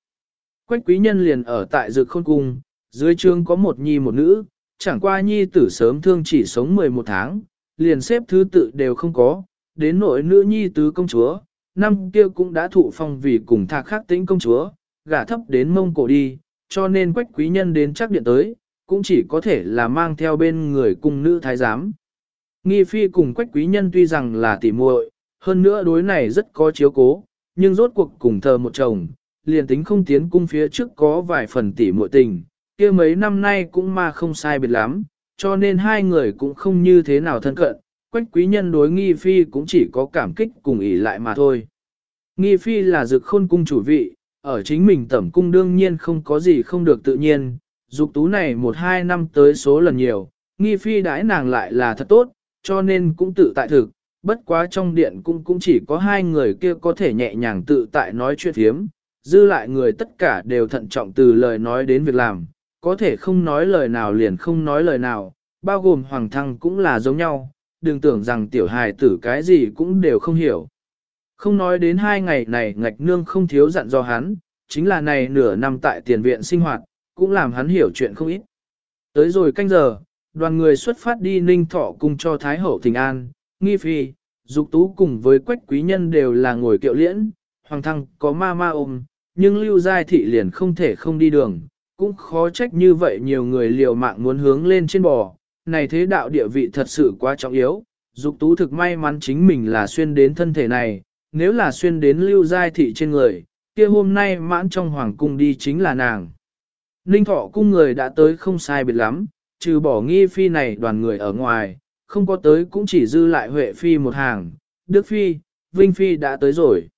quách quý nhân liền ở tại dược khôn cung, dưới trương có một nhi một nữ, chẳng qua nhi tử sớm thương chỉ sống 11 tháng, liền xếp thứ tự đều không có, đến nội nữ nhi tứ công chúa, năm kia cũng đã thụ phong vì cùng thạc khắc tính công chúa, gả thấp đến mông cổ đi, cho nên quách quý nhân đến chắc điện tới, cũng chỉ có thể là mang theo bên người cung nữ thái giám. Nghi phi cùng quách quý nhân tuy rằng là tỉ muội, hơn nữa đối này rất có chiếu cố, nhưng rốt cuộc cùng thờ một chồng, liền tính không tiến cung phía trước có vài phần tỉ muội tình, kia mấy năm nay cũng mà không sai biệt lắm, cho nên hai người cũng không như thế nào thân cận, quách quý nhân đối nghi phi cũng chỉ có cảm kích cùng ỷ lại mà thôi. Nghi phi là dực khôn cung chủ vị, ở chính mình tẩm cung đương nhiên không có gì không được tự nhiên, dục tú này một hai năm tới số lần nhiều, nghi phi đãi nàng lại là thật tốt, cho nên cũng tự tại thực, bất quá trong điện cũng cũng chỉ có hai người kia có thể nhẹ nhàng tự tại nói chuyện thiếm, dư lại người tất cả đều thận trọng từ lời nói đến việc làm, có thể không nói lời nào liền không nói lời nào, bao gồm hoàng thăng cũng là giống nhau, đừng tưởng rằng tiểu hài tử cái gì cũng đều không hiểu. Không nói đến hai ngày này ngạch nương không thiếu dặn do hắn, chính là này nửa năm tại tiền viện sinh hoạt, cũng làm hắn hiểu chuyện không ít. Tới rồi canh giờ, đoàn người xuất phát đi ninh thọ cùng cho Thái Hậu Thịnh An, Nghi Phi, Dục Tú cùng với quách quý nhân đều là ngồi kiệu liễn, Hoàng Thăng có ma ma ôm, nhưng Lưu Giai Thị liền không thể không đi đường, cũng khó trách như vậy nhiều người liều mạng muốn hướng lên trên bò, này thế đạo địa vị thật sự quá trọng yếu, dục tú thực may mắn chính mình là xuyên đến thân thể này, nếu là xuyên đến lưu giai thị trên người, kia hôm nay mãn trong hoàng cung đi chính là nàng. Ninh thọ cung người đã tới không sai biệt lắm, trừ bỏ nghi phi này đoàn người ở ngoài, không có tới cũng chỉ dư lại Huệ phi một hàng, Đức phi, Vinh Phi đã tới rồi.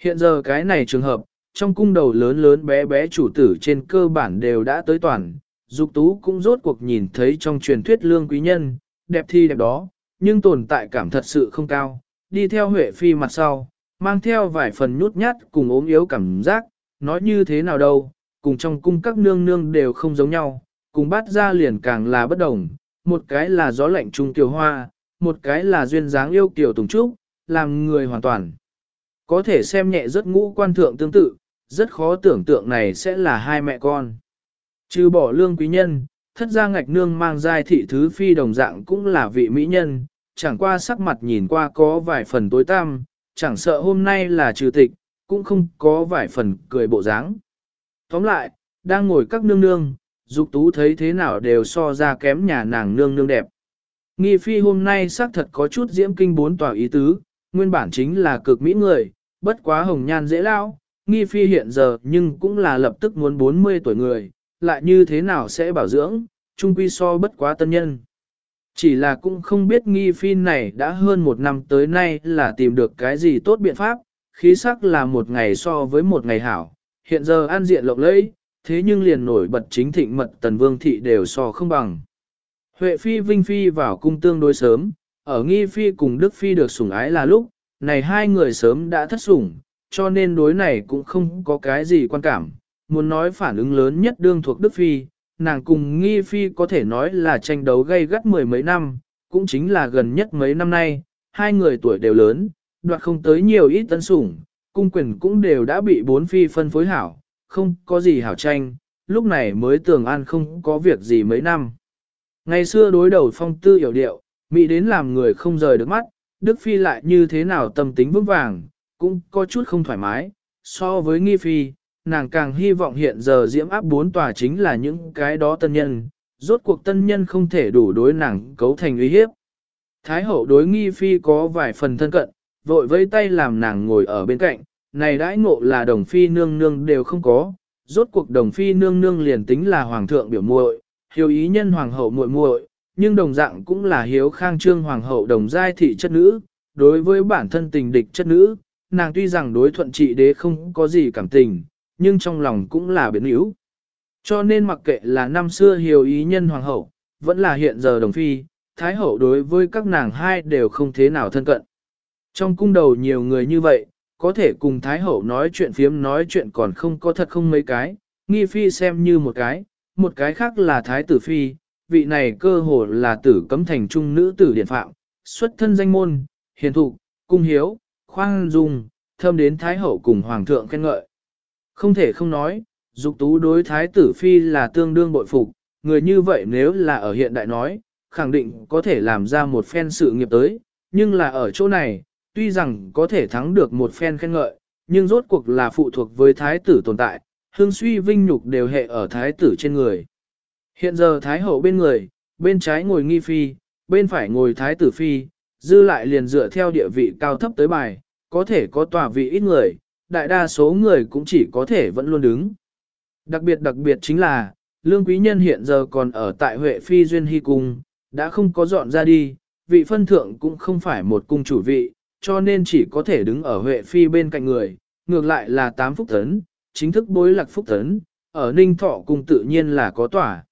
Hiện giờ cái này trường hợp, trong cung đầu lớn lớn bé bé chủ tử trên cơ bản đều đã tới toàn, Dục Tú cũng rốt cuộc nhìn thấy trong truyền thuyết lương quý nhân, đẹp thi đẹp đó, nhưng tồn tại cảm thật sự không cao, đi theo Huệ Phi mặt sau, mang theo vài phần nhút nhát cùng ốm yếu cảm giác, nói như thế nào đâu, cùng trong cung các nương nương đều không giống nhau, cùng bắt ra liền càng là bất đồng, một cái là gió lạnh trung tiểu hoa, một cái là duyên dáng yêu tiểu tùng trúc, làm người hoàn toàn. Có thể xem nhẹ rất ngũ quan thượng tương tự, rất khó tưởng tượng này sẽ là hai mẹ con. Trừ bỏ lương quý nhân, thất gia ngạch nương mang giai thị thứ phi đồng dạng cũng là vị mỹ nhân, chẳng qua sắc mặt nhìn qua có vài phần tối tăm, chẳng sợ hôm nay là trừ tịch, cũng không có vài phần cười bộ dáng. Tóm lại, đang ngồi các nương nương, dục tú thấy thế nào đều so ra kém nhà nàng nương nương đẹp. Nghi phi hôm nay xác thật có chút diễm kinh bốn tòa ý tứ, nguyên bản chính là cực mỹ người, bất quá hồng nhan dễ lao, nghi phi hiện giờ nhưng cũng là lập tức muốn 40 tuổi người, lại như thế nào sẽ bảo dưỡng, trung quy so bất quá tân nhân. Chỉ là cũng không biết nghi phi này đã hơn một năm tới nay là tìm được cái gì tốt biện pháp, khí sắc là một ngày so với một ngày hảo, hiện giờ an diện lộng lẫy, thế nhưng liền nổi bật chính thịnh mật tần vương thị đều so không bằng. Huệ phi vinh phi vào cung tương đối sớm, ở nghi phi cùng đức phi được sủng ái là lúc, này hai người sớm đã thất sủng, cho nên đối này cũng không có cái gì quan cảm, muốn nói phản ứng lớn nhất đương thuộc đức phi, nàng cùng nghi phi có thể nói là tranh đấu gây gắt mười mấy năm, cũng chính là gần nhất mấy năm nay, hai người tuổi đều lớn, đoạt không tới nhiều ít tân sủng, cung quyền cũng đều đã bị bốn phi phân phối hảo, không có gì hảo tranh, lúc này mới tưởng an không có việc gì mấy năm. Ngày xưa đối đầu phong tư hiểu điệu, mỹ đến làm người không rời được mắt, Đức Phi lại như thế nào tâm tính vững vàng, cũng có chút không thoải mái, so với nghi phi, nàng càng hy vọng hiện giờ diễm áp bốn tòa chính là những cái đó tân nhân, rốt cuộc tân nhân không thể đủ đối nàng cấu thành uy hiếp. Thái hậu đối nghi phi có vài phần thân cận, vội vây tay làm nàng ngồi ở bên cạnh, này đãi ngộ là đồng phi nương nương đều không có, rốt cuộc đồng phi nương nương liền tính là hoàng thượng biểu muội, hiếu ý nhân hoàng hậu muội muội, nhưng đồng dạng cũng là hiếu khang trương hoàng hậu đồng giai thị chất nữ, đối với bản thân tình địch chất nữ, nàng tuy rằng đối thuận trị đế không có gì cảm tình, nhưng trong lòng cũng là biến yếu. Cho nên mặc kệ là năm xưa hiếu ý nhân hoàng hậu, vẫn là hiện giờ đồng phi, thái hậu đối với các nàng hai đều không thế nào thân cận. Trong cung đầu nhiều người như vậy, có thể cùng thái hậu nói chuyện phiếm nói chuyện còn không có thật không mấy cái, nghi phi xem như một cái, một cái khác là thái tử phi, vị này cơ hồ là tử cấm thành trung nữ tử điện phạm, xuất thân danh môn, hiền thụ, cung hiếu, khoan dung, thâm đến thái hậu cùng hoàng thượng khen ngợi. Không thể không nói, dục tú đối thái tử phi là tương đương bội phục, người như vậy nếu là ở hiện đại nói, khẳng định có thể làm ra một phen sự nghiệp tới, nhưng là ở chỗ này, tuy rằng có thể thắng được một phen khen ngợi, nhưng rốt cuộc là phụ thuộc với thái tử tồn tại, hương suy vinh nhục đều hệ ở thái tử trên người. Hiện giờ thái hậu bên người, bên trái ngồi nghi phi, bên phải ngồi thái tử phi, dư lại liền dựa theo địa vị cao thấp tới bài, có thể có tòa vị ít người, đại đa số người cũng chỉ có thể vẫn luôn đứng. Đặc biệt đặc biệt chính là, lương quý nhân hiện giờ còn ở tại Huệ Phi Duyên Hy Cung, đã không có dọn ra đi, vị phân thượng cũng không phải một cung chủ vị, cho nên chỉ có thể đứng ở Huệ Phi bên cạnh người, ngược lại là tám phúc tấn, chính thức bối lạc phúc tấn, ở Ninh Thọ Cung tự nhiên là có tỏa.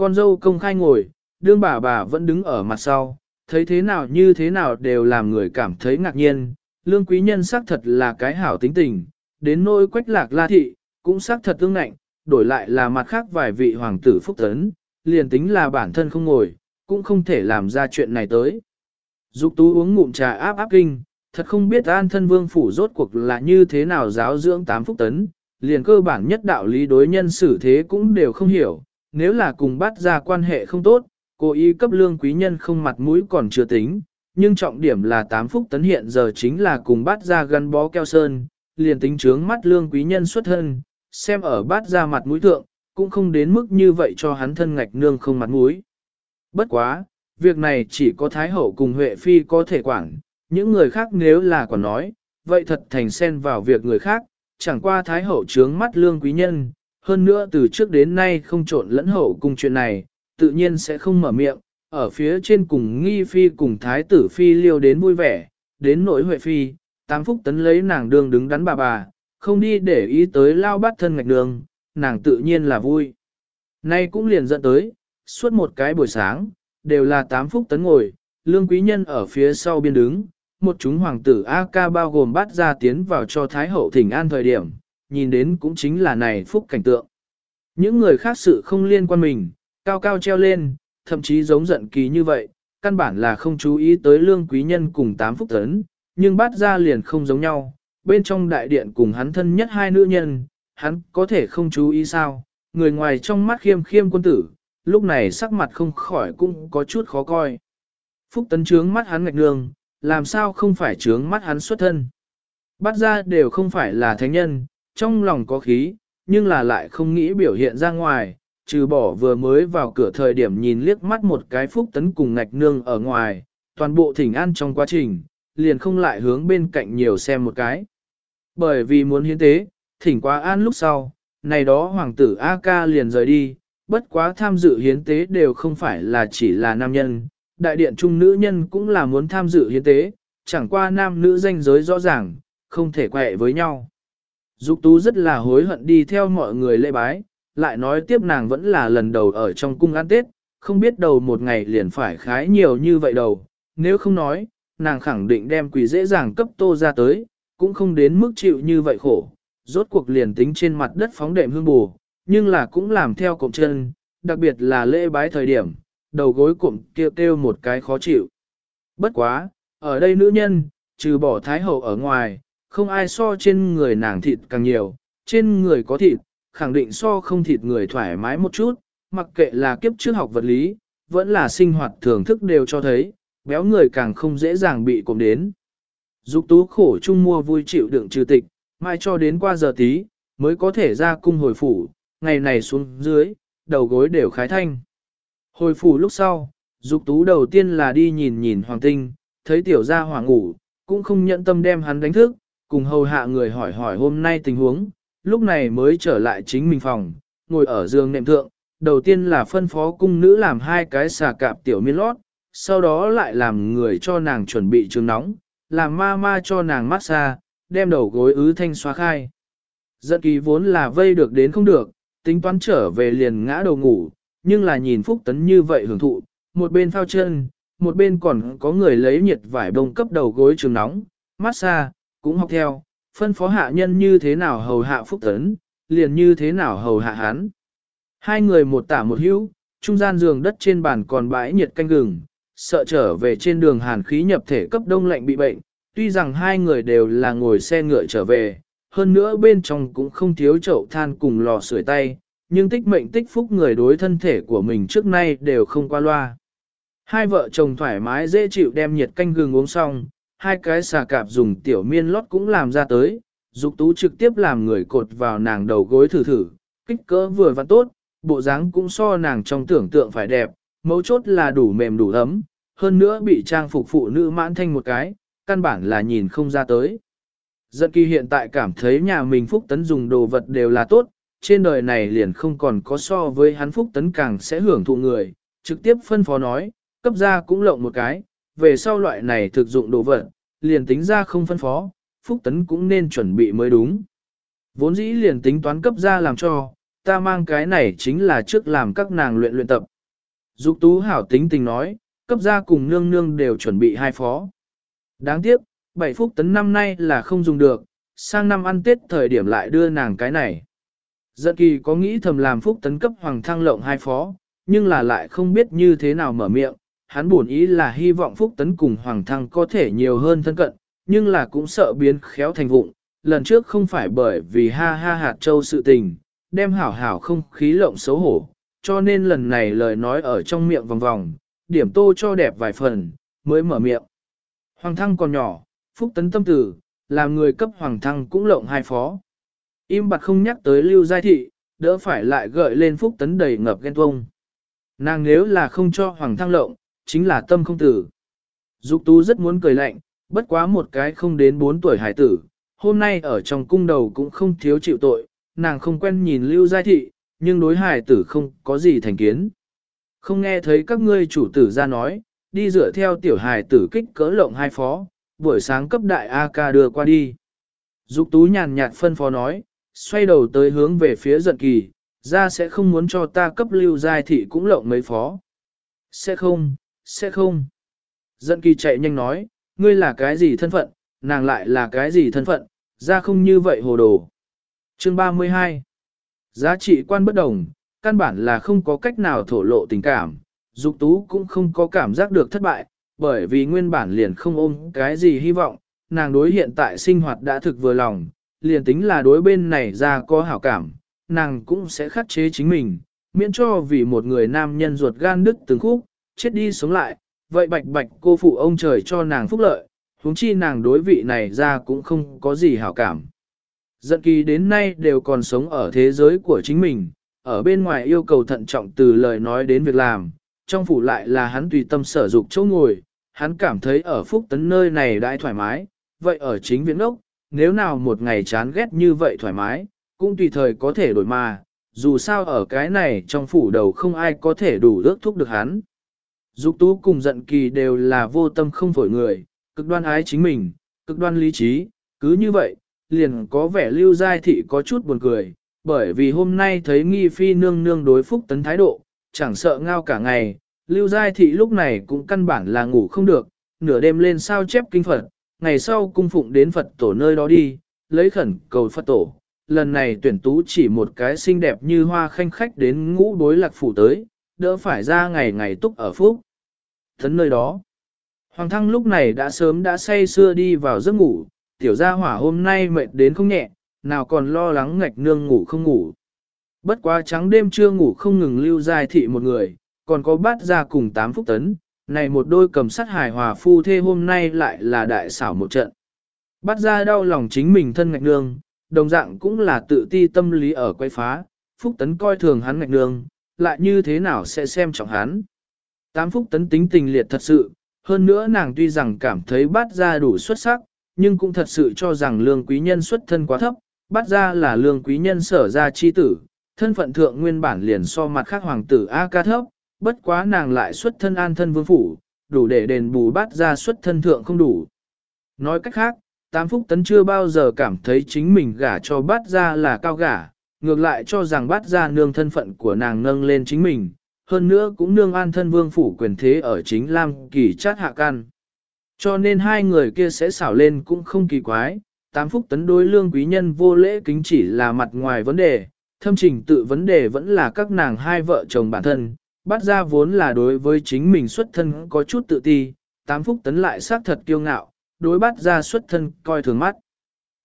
Con dâu công khai ngồi, đương bà bà vẫn đứng ở mặt sau, thấy thế nào như thế nào đều làm người cảm thấy ngạc nhiên, lương quý nhân xác thật là cái hảo tính tình, đến nỗi quách lạc la thị, cũng xác thật tương nạnh, đổi lại là mặt khác vài vị hoàng tử phúc tấn, liền tính là bản thân không ngồi, cũng không thể làm ra chuyện này tới. Dục tú uống ngụm trà áp áp kinh, thật không biết an thân vương phủ rốt cuộc là như thế nào giáo dưỡng tám phúc tấn, liền cơ bản nhất đạo lý đối nhân xử thế cũng đều không hiểu, nếu là cùng bắt ra quan hệ không tốt, cố ý cấp lương quý nhân không mặt mũi còn chưa tính, nhưng trọng điểm là tám phúc tấn hiện giờ chính là cùng bắt ra gắn bó keo sơn, liền tính trướng mắt lương quý nhân xuất thân, xem ở bắt ra mặt mũi thượng, cũng không đến mức như vậy cho hắn thân ngạch nương không mặt mũi. Bất quá, việc này chỉ có Thái Hậu cùng Huệ Phi có thể quản, những người khác nếu là còn nói, vậy thật thành xen vào việc người khác, chẳng qua Thái Hậu trướng mắt lương quý nhân, hơn nữa từ trước đến nay không trộn lẫn hậu cùng chuyện này, tự nhiên sẽ không mở miệng, ở phía trên cùng nghi phi cùng thái tử phi liêu đến vui vẻ, đến nỗi huệ phi, tám phúc tấn lấy nàng đường đứng đắn bà bà, không đi để ý tới lao bắt thân ngạch đường, nàng tự nhiên là vui. Nay cũng liền dẫn tới, suốt một cái buổi sáng, đều là tám phúc tấn ngồi, lương quý nhân ở phía sau biên đứng, một chúng hoàng tử A-ca bao gồm bắt ra tiến vào cho Thái hậu thỉnh an thời điểm, nhìn đến cũng chính là này phúc cảnh tượng. Những người khác sự không liên quan mình, cao cao treo lên, thậm chí giống giận kỳ như vậy, căn bản là không chú ý tới lương quý nhân cùng tám phúc tấn, nhưng bát ra liền không giống nhau, bên trong đại điện cùng hắn thân nhất hai nữ nhân, hắn có thể không chú ý sao, người ngoài trong mắt khiêm khiêm quân tử, lúc này sắc mặt không khỏi cũng có chút khó coi. Phúc tấn trướng mắt hắn ngạch đường, làm sao không phải trướng mắt hắn xuất thân. Bắt ra đều không phải là thánh nhân, trong lòng có khí, nhưng là lại không nghĩ biểu hiện ra ngoài, trừ bỏ vừa mới vào cửa thời điểm nhìn liếc mắt một cái phúc tấn cùng ngạch nương ở ngoài, toàn bộ thỉnh an trong quá trình, liền không lại hướng bên cạnh nhiều xem một cái. Bởi vì muốn hiến tế, thỉnh quá an lúc sau, này đó hoàng tử A-ca liền rời đi, bất quá tham dự hiến tế đều không phải là chỉ là nam nhân, đại điện trung nữ nhân cũng là muốn tham dự hiến tế, chẳng qua nam nữ danh giới rõ ràng, không thể quẹ với nhau. Dục tú rất là hối hận đi theo mọi người lễ bái, lại nói tiếp nàng vẫn là lần đầu ở trong cung ăn Tết, không biết đầu một ngày liền phải khái nhiều như vậy đầu, nếu không nói, nàng khẳng định đem quỷ dễ dàng cấp tô ra tới, cũng không đến mức chịu như vậy khổ, rốt cuộc liền tính trên mặt đất phóng đệm hương bù, nhưng là cũng làm theo cộm chân, đặc biệt là lễ bái thời điểm, đầu gối cụm kêu kêu một cái khó chịu. Bất quá, ở đây nữ nhân, trừ bỏ thái hậu ở ngoài, không ai so trên người nàng thịt càng nhiều, trên người có thịt, khẳng định so không thịt người thoải mái một chút, mặc kệ là kiếp trước học vật lý, vẫn là sinh hoạt thưởng thức đều cho thấy, béo người càng không dễ dàng bị cộm đến. Dục tú khổ chung mua vui chịu đựng trừ tịch, mai cho đến qua giờ tí, mới có thể ra cung hồi phủ, ngày này xuống dưới, đầu gối đều khái thanh. Hồi phủ lúc sau, dục tú đầu tiên là đi nhìn nhìn hoàng tinh, thấy tiểu gia hoàng ngủ, cũng không nhận tâm đem hắn đánh thức, cùng hầu hạ người hỏi hỏi hôm nay tình huống, lúc này mới trở lại chính mình phòng, ngồi ở giường nệm thượng, đầu tiên là phân phó cung nữ làm hai cái xà cạp tiểu miên lót, sau đó lại làm người cho nàng chuẩn bị trường nóng, làm ma ma cho nàng massage, đem đầu gối ứ thanh xóa khai. Giận kỳ vốn là vây được đến không được, tính toán trở về liền ngã đầu ngủ, nhưng là nhìn Phúc Tấn như vậy hưởng thụ, một bên phao chân, một bên còn có người lấy nhiệt vải bông cấp đầu gối trường nóng, massage, cũng học theo, phân phó hạ nhân như thế nào hầu hạ Phúc Tấn, liền như thế nào hầu hạ hắn. Hai người một tả một hữu, trung gian giường đất trên bàn còn bãi nhiệt canh gừng, sợ trở về trên đường hàn khí nhập thể cấp đông lạnh bị bệnh, tuy rằng hai người đều là ngồi xe ngựa trở về, hơn nữa bên trong cũng không thiếu chậu than cùng lò sưởi tay, nhưng tích mệnh tích phúc người đối thân thể của mình trước nay đều không qua loa. Hai vợ chồng thoải mái dễ chịu đem nhiệt canh gừng uống xong, hai cái xà cạp dùng tiểu miên lót cũng làm ra tới, dục tú trực tiếp làm người cột vào nàng đầu gối thử thử, kích cỡ vừa và tốt, bộ dáng cũng so nàng trong tưởng tượng phải đẹp, mấu chốt là đủ mềm đủ ấm, hơn nữa bị trang phục phụ nữ mãn thanh một cái, căn bản là nhìn không ra tới. Giận kỳ hiện tại cảm thấy nhà mình Phúc Tấn dùng đồ vật đều là tốt, trên đời này liền không còn có so với hắn Phúc Tấn càng sẽ hưởng thụ người, trực tiếp phân phó nói, cấp ra cũng lộng một cái, về sau loại này thực dụng đồ vật, liền tính ra không phân phó, Phúc Tấn cũng nên chuẩn bị mới đúng. Vốn dĩ liền tính toán cấp ra làm cho, ta mang cái này chính là trước làm các nàng luyện luyện tập. Dục tú hảo tính tình nói, cấp ra cùng nương nương đều chuẩn bị hai phó. Đáng tiếc, bảy phúc tấn năm nay là không dùng được, sang năm ăn tết thời điểm lại đưa nàng cái này. Giận kỳ có nghĩ thầm làm phúc tấn cấp hoàng thăng lộng hai phó, nhưng là lại không biết như thế nào mở miệng, hắn buồn ý là hy vọng phúc tấn cùng hoàng thăng có thể nhiều hơn thân cận, nhưng là cũng sợ biến khéo thành vụng, lần trước không phải bởi vì ha ha hạt châu sự tình, đem hảo hảo không khí lộng xấu hổ, cho nên lần này lời nói ở trong miệng vòng vòng, điểm tô cho đẹp vài phần, mới mở miệng. Hoàng thăng còn nhỏ, phúc tấn tâm tử, làm người cấp hoàng thăng cũng lộng hai phó. Im bặt không nhắc tới lưu giai thị, đỡ phải lại gợi lên phúc tấn đầy ngập ghen tuông. Nàng nếu là không cho hoàng thăng lộng, chính là tâm không tử. Dục tú rất muốn cười lạnh, bất quá một cái không đến bốn tuổi hải tử, hôm nay ở trong cung đầu cũng không thiếu chịu tội, nàng không quen nhìn lưu giai thị, nhưng đối hải tử không có gì thành kiến. Không nghe thấy các ngươi chủ tử ra nói, đi dựa theo tiểu hài tử kích cỡ lộng hai phó, buổi sáng cấp đại A ca đưa qua đi. Dục tú nhàn nhạt phân phó nói, xoay đầu tới hướng về phía giận kỳ, ra sẽ không muốn cho ta cấp lưu giai thị cũng lộng mấy phó. Sẽ không, sẽ không. Dận kỳ chạy nhanh nói, ngươi là cái gì thân phận, nàng lại là cái gì thân phận, ra không như vậy hồ đồ. Chương 32 Giá trị quan bất đồng, căn bản là không có cách nào thổ lộ tình cảm, dục tú cũng không có cảm giác được thất bại, bởi vì nguyên bản liền không ôm cái gì hy vọng, nàng đối hiện tại sinh hoạt đã thực vừa lòng, liền tính là đối bên này ra có hảo cảm, nàng cũng sẽ khắc chế chính mình, miễn cho vì một người nam nhân ruột gan đứt từng khúc, chết đi sống lại, vậy bạch bạch cô phụ ông trời cho nàng phúc lợi, huống chi nàng đối vị này ra cũng không có gì hảo cảm. Dận kỳ đến nay đều còn sống ở thế giới của chính mình, ở bên ngoài yêu cầu thận trọng từ lời nói đến việc làm, trong phủ lại là hắn tùy tâm sở dục chỗ ngồi, hắn cảm thấy ở phúc tấn nơi này đã thoải mái, vậy ở chính viện ốc, nếu nào một ngày chán ghét như vậy thoải mái, cũng tùy thời có thể đổi mà, dù sao ở cái này trong phủ đầu không ai có thể đủ ước thúc được hắn. Dục tú cùng giận kỳ đều là vô tâm không phổi người, cực đoan ái chính mình, cực đoan lý trí, cứ như vậy, liền có vẻ lưu giai thị có chút buồn cười, bởi vì hôm nay thấy nghi phi nương nương đối phúc tấn thái độ, chẳng sợ ngao cả ngày, lưu giai thị lúc này cũng căn bản là ngủ không được, nửa đêm lên sao chép kinh Phật, ngày sau cung phụng đến Phật tổ nơi đó đi, lấy khẩn cầu Phật tổ. Lần này tuyển tú chỉ một cái xinh đẹp như hoa khanh khách đến ngũ đối lạc phủ tới, đỡ phải ra ngày ngày túc ở phúc. Thấn nơi đó. Hoàng thăng lúc này đã sớm đã say xưa đi vào giấc ngủ, tiểu gia hỏa hôm nay mệt đến không nhẹ, nào còn lo lắng ngạch nương ngủ không ngủ. Bất quá trắng đêm chưa ngủ không ngừng lưu dài thị một người, còn có bát ra cùng tám phúc tấn, này một đôi cầm sắt hài hòa phu thê hôm nay lại là đại xảo một trận. Bát ra đau lòng chính mình thân ngạch nương, đồng dạng cũng là tự ti tâm lý ở quay phá, phúc tấn coi thường hắn ngạch nương, lại như thế nào sẽ xem trọng hắn. Tám phúc tấn tính tình liệt thật sự, hơn nữa nàng tuy rằng cảm thấy bát ra đủ xuất sắc, nhưng cũng thật sự cho rằng lương quý nhân xuất thân quá thấp, bát ra là lương quý nhân sở ra chi tử, thân phận thượng nguyên bản liền so mặt khác hoàng tử A ca thấp, bất quá nàng lại xuất thân an thân vương phủ, đủ để đền bù bát ra xuất thân thượng không đủ. Nói cách khác, Tám Phúc Tấn chưa bao giờ cảm thấy chính mình gả cho bát ra là cao gả, ngược lại cho rằng bát ra nương thân phận của nàng nâng lên chính mình, hơn nữa cũng nương an thân vương phủ quyền thế ở chính Lam kỳ chát hạ can. Cho nên hai người kia sẽ xảo lên cũng không kỳ quái, Tám Phúc Tấn đối lương quý nhân vô lễ kính chỉ là mặt ngoài vấn đề, thâm trình tự vấn đề vẫn là các nàng hai vợ chồng bản thân, bắt ra vốn là đối với chính mình xuất thân có chút tự ti, tám phúc tấn lại xác thật kiêu ngạo, đối bắt ra xuất thân coi thường mắt.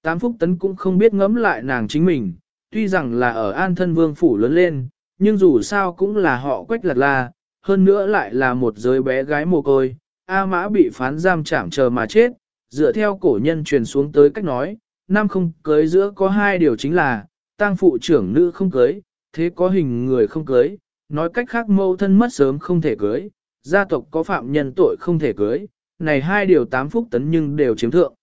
Tám phúc tấn cũng không biết ngẫm lại nàng chính mình, tuy rằng là ở an thân vương phủ lớn lên, nhưng dù sao cũng là họ quách lật la, hơn nữa lại là một giới bé gái mồ côi, A mã bị phán giam chảm chờ mà chết, dựa theo cổ nhân truyền xuống tới cách nói, nam không cưới giữa có hai điều chính là, tang phụ trưởng nữ không cưới, thế có hình người không cưới, nói cách khác mâu thân mất sớm không thể cưới, gia tộc có phạm nhân tội không thể cưới, này hai điều tám phúc tấn nhưng đều chiếm thượng.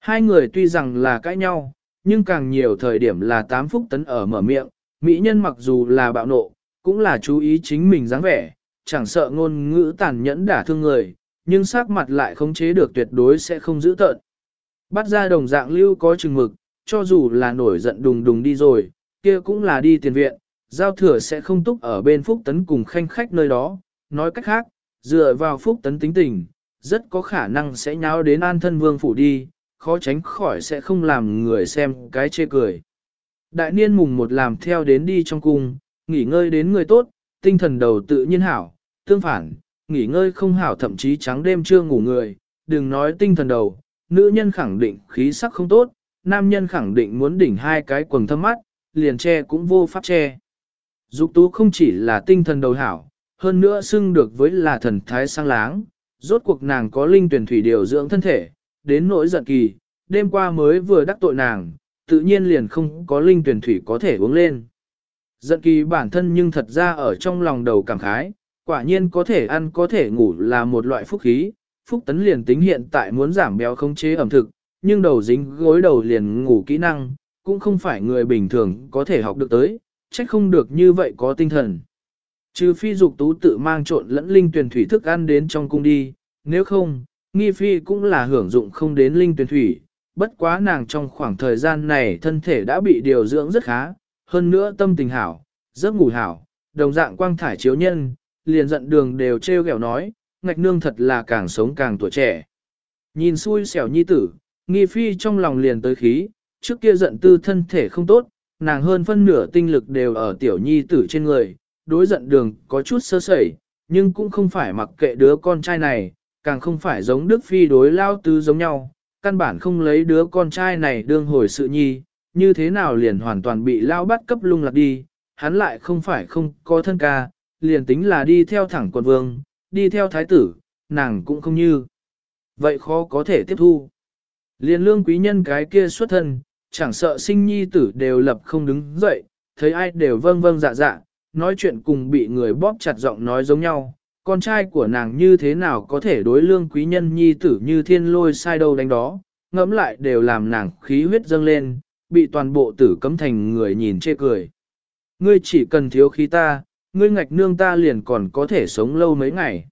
Hai người tuy rằng là cãi nhau, nhưng càng nhiều thời điểm là tám phúc tấn ở mở miệng, mỹ nhân mặc dù là bạo nộ, cũng là chú ý chính mình dáng vẻ, chẳng sợ ngôn ngữ tàn nhẫn đả thương người, nhưng sắc mặt lại không chế được tuyệt đối sẽ không giữ tợn. Bắt ra đồng dạng lưu có chừng mực, cho dù là nổi giận đùng đùng đi rồi, kia cũng là đi tiền viện, giao thừa sẽ không túc ở bên Phúc Tấn cùng khanh khách nơi đó, nói cách khác, dựa vào Phúc Tấn tính tình, rất có khả năng sẽ nháo đến an thân vương phủ đi, khó tránh khỏi sẽ không làm người xem cái chê cười. Đại niên mùng một làm theo đến đi trong cung, nghỉ ngơi đến người tốt, tinh thần đầu tự nhiên hảo, tương phản, nghỉ ngơi không hảo thậm chí trắng đêm chưa ngủ người, đừng nói tinh thần đầu, nữ nhân khẳng định khí sắc không tốt, nam nhân khẳng định muốn đỉnh hai cái quần thâm mắt, liền che cũng vô pháp che. Dục tú không chỉ là tinh thần đầu hảo, hơn nữa xưng được với là thần thái sang láng, rốt cuộc nàng có linh tuyển thủy điều dưỡng thân thể, đến nỗi giận kỳ, đêm qua mới vừa đắc tội nàng, tự nhiên liền không có linh tuyển thủy có thể uống lên. Giận kỳ bản thân nhưng thật ra ở trong lòng đầu cảm khái, quả nhiên có thể ăn có thể ngủ là một loại phúc khí, phúc tấn liền tính hiện tại muốn giảm béo không chế ẩm thực, nhưng đầu dính gối đầu liền ngủ kỹ năng, cũng không phải người bình thường có thể học được tới, trách không được như vậy có tinh thần. Trừ phi dục tú tự mang trộn lẫn linh tuyển thủy thức ăn đến trong cung đi, nếu không, Nghi phi cũng là hưởng dụng không đến linh tuyển thủy, bất quá nàng trong khoảng thời gian này thân thể đã bị điều dưỡng rất khá, hơn nữa tâm tình hảo, giấc ngủ hảo, đồng dạng quang thải chiếu nhân, liền giận đường đều treo gẹo nói, ngạch nương thật là càng sống càng tuổi trẻ. Nhìn xui xẻo nhi tử, nghi phi trong lòng liền tới khí, trước kia giận tư thân thể không tốt, nàng hơn phân nửa tinh lực đều ở tiểu nhi tử trên người, đối giận đường có chút sơ sẩy, nhưng cũng không phải mặc kệ đứa con trai này, càng không phải giống Đức Phi đối lao tứ giống nhau, căn bản không lấy đứa con trai này đương hồi sự nhi, như thế nào liền hoàn toàn bị lao bắt cấp lung lạc đi, hắn lại không phải không có thân ca, liền tính là đi theo thẳng quần vương, đi theo thái tử, nàng cũng không như. Vậy khó có thể tiếp thu. Liền lương quý nhân cái kia xuất thân, chẳng sợ sinh nhi tử đều lập không đứng dậy, thấy ai đều vâng vâng dạ dạ, nói chuyện cùng bị người bóp chặt giọng nói giống nhau. Con trai của nàng như thế nào có thể đối lương quý nhân nhi tử như thiên lôi sai đâu đánh đó, ngẫm lại đều làm nàng khí huyết dâng lên, bị toàn bộ tử cấm thành người nhìn chê cười. Ngươi chỉ cần thiếu khí ta, ngươi ngạch nương ta liền còn có thể sống lâu mấy ngày.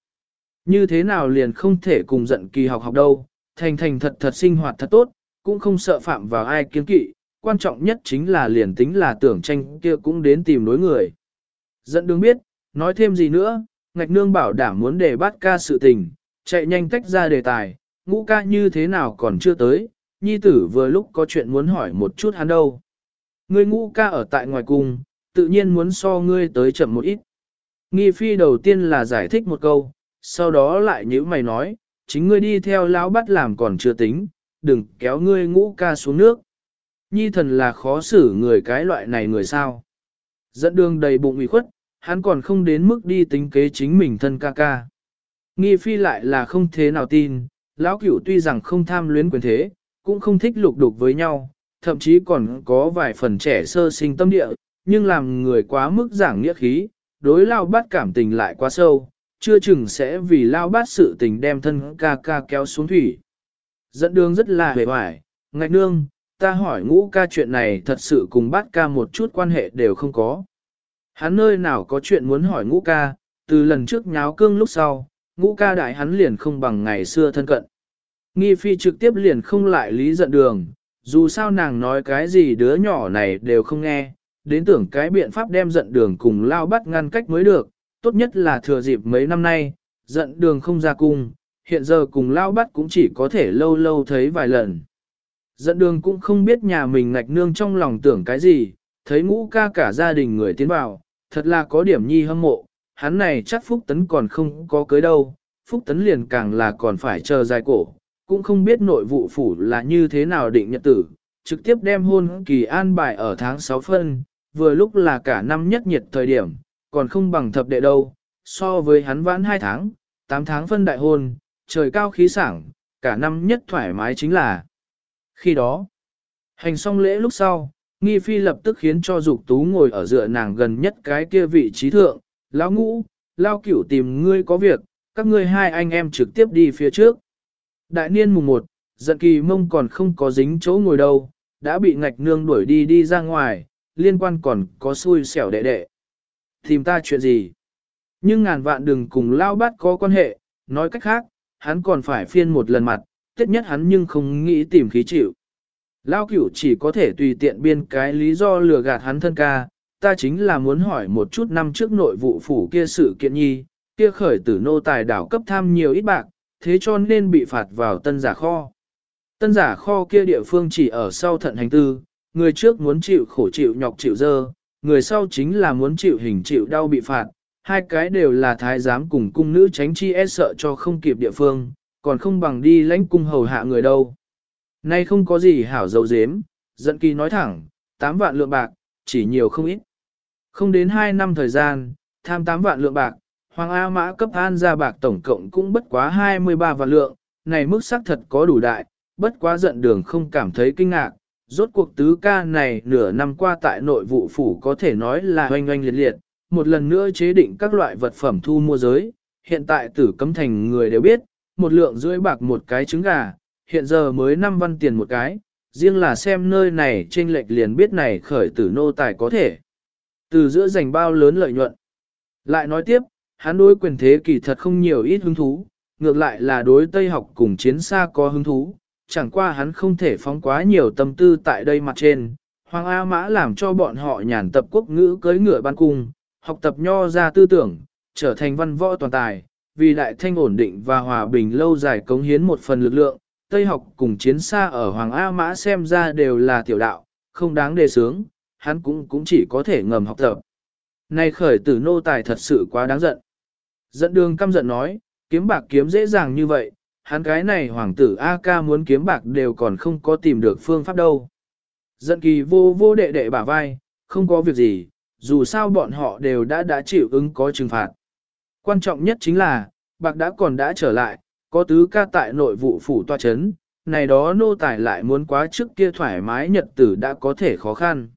Như thế nào liền không thể cùng giận kỳ học học đâu, thành thành thật thật sinh hoạt thật tốt, cũng không sợ phạm vào ai kiên kỵ, quan trọng nhất chính là liền tính là tưởng tranh kia cũng đến tìm đối người. Dẫn đường biết, nói thêm gì nữa, ngạch nương bảo đảm muốn để bắt ca sự tình, chạy nhanh tách ra đề tài, ngũ ca như thế nào còn chưa tới, nhi tử vừa lúc có chuyện muốn hỏi một chút hắn đâu. Ngươi ngũ ca ở tại ngoài cung, tự nhiên muốn so ngươi tới chậm một ít. Nghi phi đầu tiên là giải thích một câu, sau đó lại nhữ mày nói, chính ngươi đi theo lão bắt làm còn chưa tính, đừng kéo ngươi ngũ ca xuống nước. Nhi thần là khó xử người cái loại này người sao. Dẫn đường đầy bụng ủy khuất, hắn còn không đến mức đi tính kế chính mình thân ca ca. Nghi phi lại là không thế nào tin, lão cửu tuy rằng không tham luyến quyền thế, cũng không thích lục đục với nhau, thậm chí còn có vài phần trẻ sơ sinh tâm địa, nhưng làm người quá mức giảng nghĩa khí, đối lao bát cảm tình lại quá sâu, chưa chừng sẽ vì lao bát sự tình đem thân ca ca kéo xuống thủy. Dẫn đường rất là hề hoài, ngạch nương, ta hỏi ngũ ca chuyện này thật sự cùng bát ca một chút quan hệ đều không có. Hắn nơi nào có chuyện muốn hỏi ngũ ca, từ lần trước nháo cương lúc sau, ngũ ca đại hắn liền không bằng ngày xưa thân cận. Nghi phi trực tiếp liền không lại lý giận đường, dù sao nàng nói cái gì đứa nhỏ này đều không nghe, đến tưởng cái biện pháp đem giận đường cùng lao bắt ngăn cách mới được, tốt nhất là thừa dịp mấy năm nay, giận đường không ra cung, hiện giờ cùng lao bắt cũng chỉ có thể lâu lâu thấy vài lần. Giận đường cũng không biết nhà mình ngạch nương trong lòng tưởng cái gì, thấy ngũ ca cả gia đình người tiến vào, thật là có điểm nhi hâm mộ, hắn này chắc Phúc Tấn còn không có cưới đâu, Phúc Tấn liền càng là còn phải chờ dài cổ, cũng không biết nội vụ phủ là như thế nào định nhật tử, trực tiếp đem hôn kỳ an bài ở tháng 6 phân, vừa lúc là cả năm nhất nhiệt thời điểm, còn không bằng thập đệ đâu, so với hắn vãn 2 tháng, 8 tháng phân đại hôn, trời cao khí sảng, cả năm nhất thoải mái chính là. Khi đó, hành xong lễ lúc sau, nghi phi lập tức khiến cho dục tú ngồi ở dựa nàng gần nhất cái kia vị trí thượng, lão ngũ, lao cửu tìm ngươi có việc, các ngươi hai anh em trực tiếp đi phía trước. Đại niên mùng 1, giận kỳ mông còn không có dính chỗ ngồi đâu, đã bị ngạch nương đuổi đi đi ra ngoài, liên quan còn có xui xẻo đệ đệ. Tìm ta chuyện gì? Nhưng ngàn vạn đừng cùng lao bát có quan hệ, nói cách khác, hắn còn phải phiên một lần mặt, tất nhất hắn nhưng không nghĩ tìm khí chịu. Lao cửu chỉ có thể tùy tiện biên cái lý do lừa gạt hắn thân ca, ta chính là muốn hỏi một chút năm trước nội vụ phủ kia sự kiện nhi, kia khởi tử nô tài đảo cấp tham nhiều ít bạc, thế cho nên bị phạt vào tân giả kho. Tân giả kho kia địa phương chỉ ở sau thận hành tư, người trước muốn chịu khổ chịu nhọc chịu dơ, người sau chính là muốn chịu hình chịu đau bị phạt, hai cái đều là thái giám cùng cung nữ tránh chi e sợ cho không kịp địa phương, còn không bằng đi lãnh cung hầu hạ người đâu. Nay không có gì hảo dấu dếm, giận kỳ nói thẳng, 8 vạn lượng bạc, chỉ nhiều không ít. Không đến 2 năm thời gian, tham 8 vạn lượng bạc, Hoàng A Mã cấp an ra bạc tổng cộng cũng bất quá 23 vạn lượng, này mức xác thật có đủ đại, bất quá giận đường không cảm thấy kinh ngạc. Rốt cuộc tứ ca này nửa năm qua tại nội vụ phủ có thể nói là oanh oanh liệt liệt, một lần nữa chế định các loại vật phẩm thu mua giới, hiện tại tử cấm thành người đều biết, một lượng rưỡi bạc một cái trứng gà, hiện giờ mới 5 văn tiền một cái, riêng là xem nơi này trên lệch liền biết này khởi tử nô tài có thể. Từ giữa giành bao lớn lợi nhuận. Lại nói tiếp, hắn đối quyền thế kỳ thật không nhiều ít hứng thú, ngược lại là đối Tây học cùng chiến xa có hứng thú, chẳng qua hắn không thể phóng quá nhiều tâm tư tại đây mặt trên. Hoàng A Mã làm cho bọn họ nhàn tập quốc ngữ cưới ngựa ban cung, học tập nho ra tư tưởng, trở thành văn võ toàn tài, vì đại thanh ổn định và hòa bình lâu dài cống hiến một phần lực lượng, Tây học cùng chiến xa ở Hoàng A Mã xem ra đều là tiểu đạo, không đáng đề sướng, hắn cũng cũng chỉ có thể ngầm học tập. Này khởi tử nô tài thật sự quá đáng giận. Dẫn đường căm giận nói, kiếm bạc kiếm dễ dàng như vậy, hắn cái này hoàng tử A ca muốn kiếm bạc đều còn không có tìm được phương pháp đâu. Dẫn kỳ vô vô đệ đệ bả vai, không có việc gì, dù sao bọn họ đều đã đã chịu ứng có trừng phạt. Quan trọng nhất chính là, bạc đã còn đã trở lại, có tứ ca tại nội vụ phủ toa chấn, này đó nô tài lại muốn quá trước kia thoải mái nhật tử đã có thể khó khăn.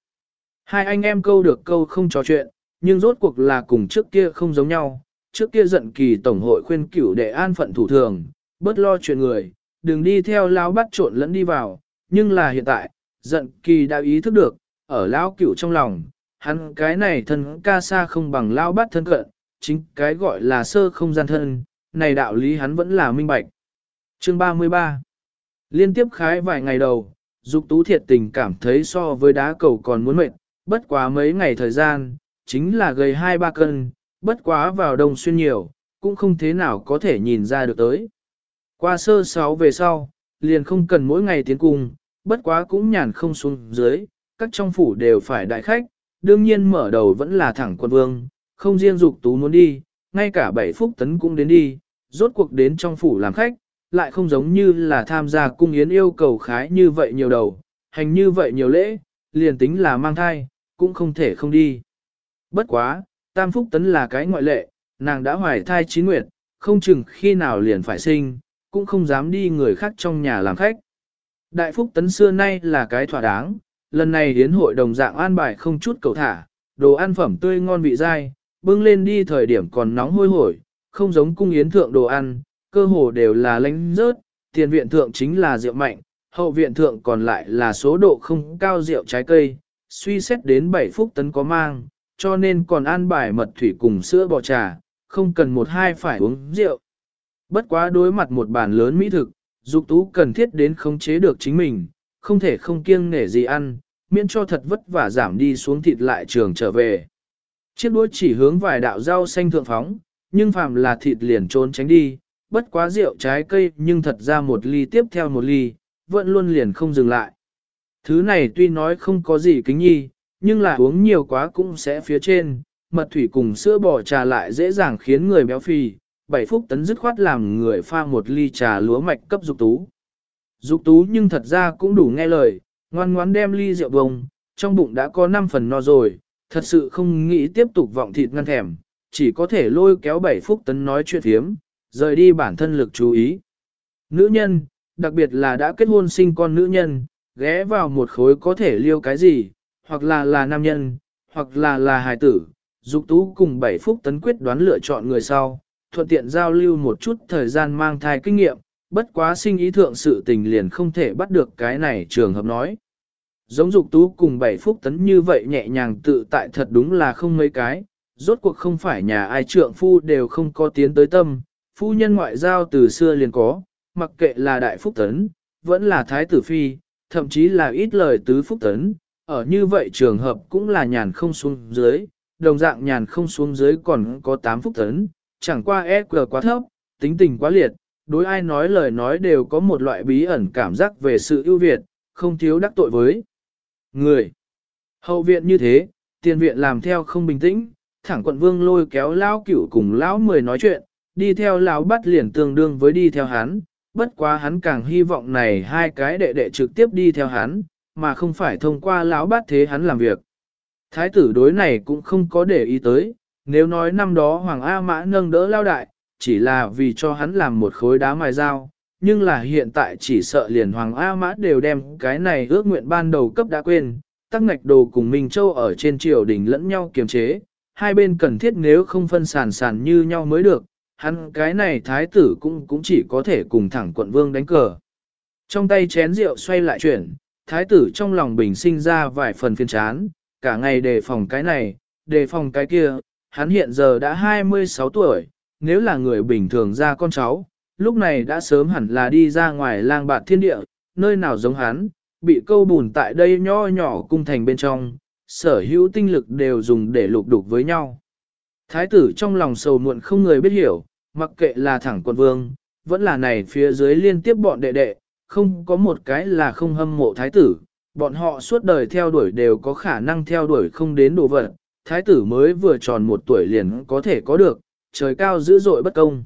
Hai anh em câu được câu không trò chuyện, nhưng rốt cuộc là cùng trước kia không giống nhau, trước kia giận kỳ tổng hội khuyên cửu để an phận thủ thường, bớt lo chuyện người, đừng đi theo lão bắt trộn lẫn đi vào, nhưng là hiện tại, giận kỳ đã ý thức được, ở lão cửu trong lòng, hắn cái này thân ca xa không bằng lão bắt thân cận, chính cái gọi là sơ không gian thân, này đạo lý hắn vẫn là minh bạch. Chương 33 Liên tiếp khái vài ngày đầu, Dục Tú thiệt tình cảm thấy so với đá cầu còn muốn mệt, bất quá mấy ngày thời gian, chính là gầy 2-3 cân, bất quá vào đông xuyên nhiều, cũng không thế nào có thể nhìn ra được tới. Qua sơ sáu về sau, liền không cần mỗi ngày tiến cung, bất quá cũng nhàn không xuống dưới, các trong phủ đều phải đại khách, đương nhiên mở đầu vẫn là thẳng quân vương, không riêng dục tú muốn đi, ngay cả bảy phúc tấn cũng đến đi, rốt cuộc đến trong phủ làm khách, lại không giống như là tham gia cung yến yêu cầu khái như vậy nhiều đầu, hành như vậy nhiều lễ, liền tính là mang thai, cũng không thể không đi. Bất quá, tam phúc tấn là cái ngoại lệ, nàng đã hoài thai chín nguyệt, không chừng khi nào liền phải sinh, cũng không dám đi người khác trong nhà làm khách. Đại phúc tấn xưa nay là cái thỏa đáng, lần này hiến hội đồng dạng an bài không chút cầu thả, đồ ăn phẩm tươi ngon vị dai, bưng lên đi thời điểm còn nóng hôi hổi, không giống cung yến thượng đồ ăn, cơ hồ đều là lánh rớt, tiền viện thượng chính là rượu mạnh, hậu viện thượng còn lại là số độ không cao rượu trái cây, suy xét đến 7 phút tấn có mang, cho nên còn ăn bài mật thủy cùng sữa bò trà, không cần một hai phải uống rượu. Bất quá đối mặt một bàn lớn mỹ thực, dục tú cần thiết đến khống chế được chính mình, không thể không kiêng nể gì ăn, miễn cho thật vất vả giảm đi xuống thịt lại trường trở về. Chiếc đũa chỉ hướng vài đạo rau xanh thượng phóng, nhưng phàm là thịt liền trốn tránh đi, bất quá rượu trái cây nhưng thật ra một ly tiếp theo một ly, vẫn luôn liền không dừng lại. Thứ này tuy nói không có gì kính nhi, nhưng là uống nhiều quá cũng sẽ phía trên, mật thủy cùng sữa bò trà lại dễ dàng khiến người béo phì, bảy phúc tấn dứt khoát làm người pha một ly trà lúa mạch cấp dục tú. Dục tú nhưng thật ra cũng đủ nghe lời, ngoan ngoãn đem ly rượu bông, trong bụng đã có 5 phần no rồi, thật sự không nghĩ tiếp tục vọng thịt ngăn thèm, chỉ có thể lôi kéo bảy phúc tấn nói chuyện thiếm, rời đi bản thân lực chú ý. Nữ nhân, đặc biệt là đã kết hôn sinh con nữ nhân, ghé vào một khối có thể liêu cái gì, hoặc là là nam nhân, hoặc là là hài tử, dục tú cùng bảy phúc tấn quyết đoán lựa chọn người sau, thuận tiện giao lưu một chút thời gian mang thai kinh nghiệm, bất quá sinh ý thượng sự tình liền không thể bắt được cái này trường hợp nói. Giống dục tú cùng bảy phúc tấn như vậy nhẹ nhàng tự tại thật đúng là không mấy cái, rốt cuộc không phải nhà ai trượng phu đều không có tiến tới tâm, phu nhân ngoại giao từ xưa liền có, mặc kệ là đại phúc tấn, vẫn là thái tử phi, thậm chí là ít lời tứ phúc tấn, ở như vậy trường hợp cũng là nhàn không xuống dưới, đồng dạng nhàn không xuống dưới còn có 8 phúc tấn, chẳng qua EQ quá thấp, tính tình quá liệt, đối ai nói lời nói đều có một loại bí ẩn cảm giác về sự ưu việt, không thiếu đắc tội với người. Hậu viện như thế, tiền viện làm theo không bình tĩnh, thẳng quận vương lôi kéo lão cửu cùng lão mười nói chuyện, đi theo lão bắt liền tương đương với đi theo hắn, bất quá hắn càng hy vọng này hai cái đệ đệ trực tiếp đi theo hắn, mà không phải thông qua lão bắt thế hắn làm việc. Thái tử đối này cũng không có để ý tới, nếu nói năm đó Hoàng A Mã nâng đỡ lao đại, chỉ là vì cho hắn làm một khối đá mài dao, nhưng là hiện tại chỉ sợ liền Hoàng A Mã đều đem cái này ước nguyện ban đầu cấp đã quên, tắc ngạch đồ cùng Minh Châu ở trên triều đình lẫn nhau kiềm chế, hai bên cần thiết nếu không phân sản sản như nhau mới được, hắn cái này thái tử cũng cũng chỉ có thể cùng thẳng quận vương đánh cờ. Trong tay chén rượu xoay lại chuyển, thái tử trong lòng bình sinh ra vài phần phiền chán, cả ngày đề phòng cái này, đề phòng cái kia, hắn hiện giờ đã 26 tuổi, nếu là người bình thường ra con cháu, lúc này đã sớm hẳn là đi ra ngoài lang bạt thiên địa, nơi nào giống hắn, bị câu bùn tại đây nho nhỏ cung thành bên trong, sở hữu tinh lực đều dùng để lục đục với nhau. Thái tử trong lòng sầu muộn không người biết hiểu, mặc kệ là thẳng quận vương, vẫn là này phía dưới liên tiếp bọn đệ đệ, không có một cái là không hâm mộ thái tử, bọn họ suốt đời theo đuổi đều có khả năng theo đuổi không đến đồ vật, thái tử mới vừa tròn một tuổi liền có thể có được, trời cao dữ dội bất công.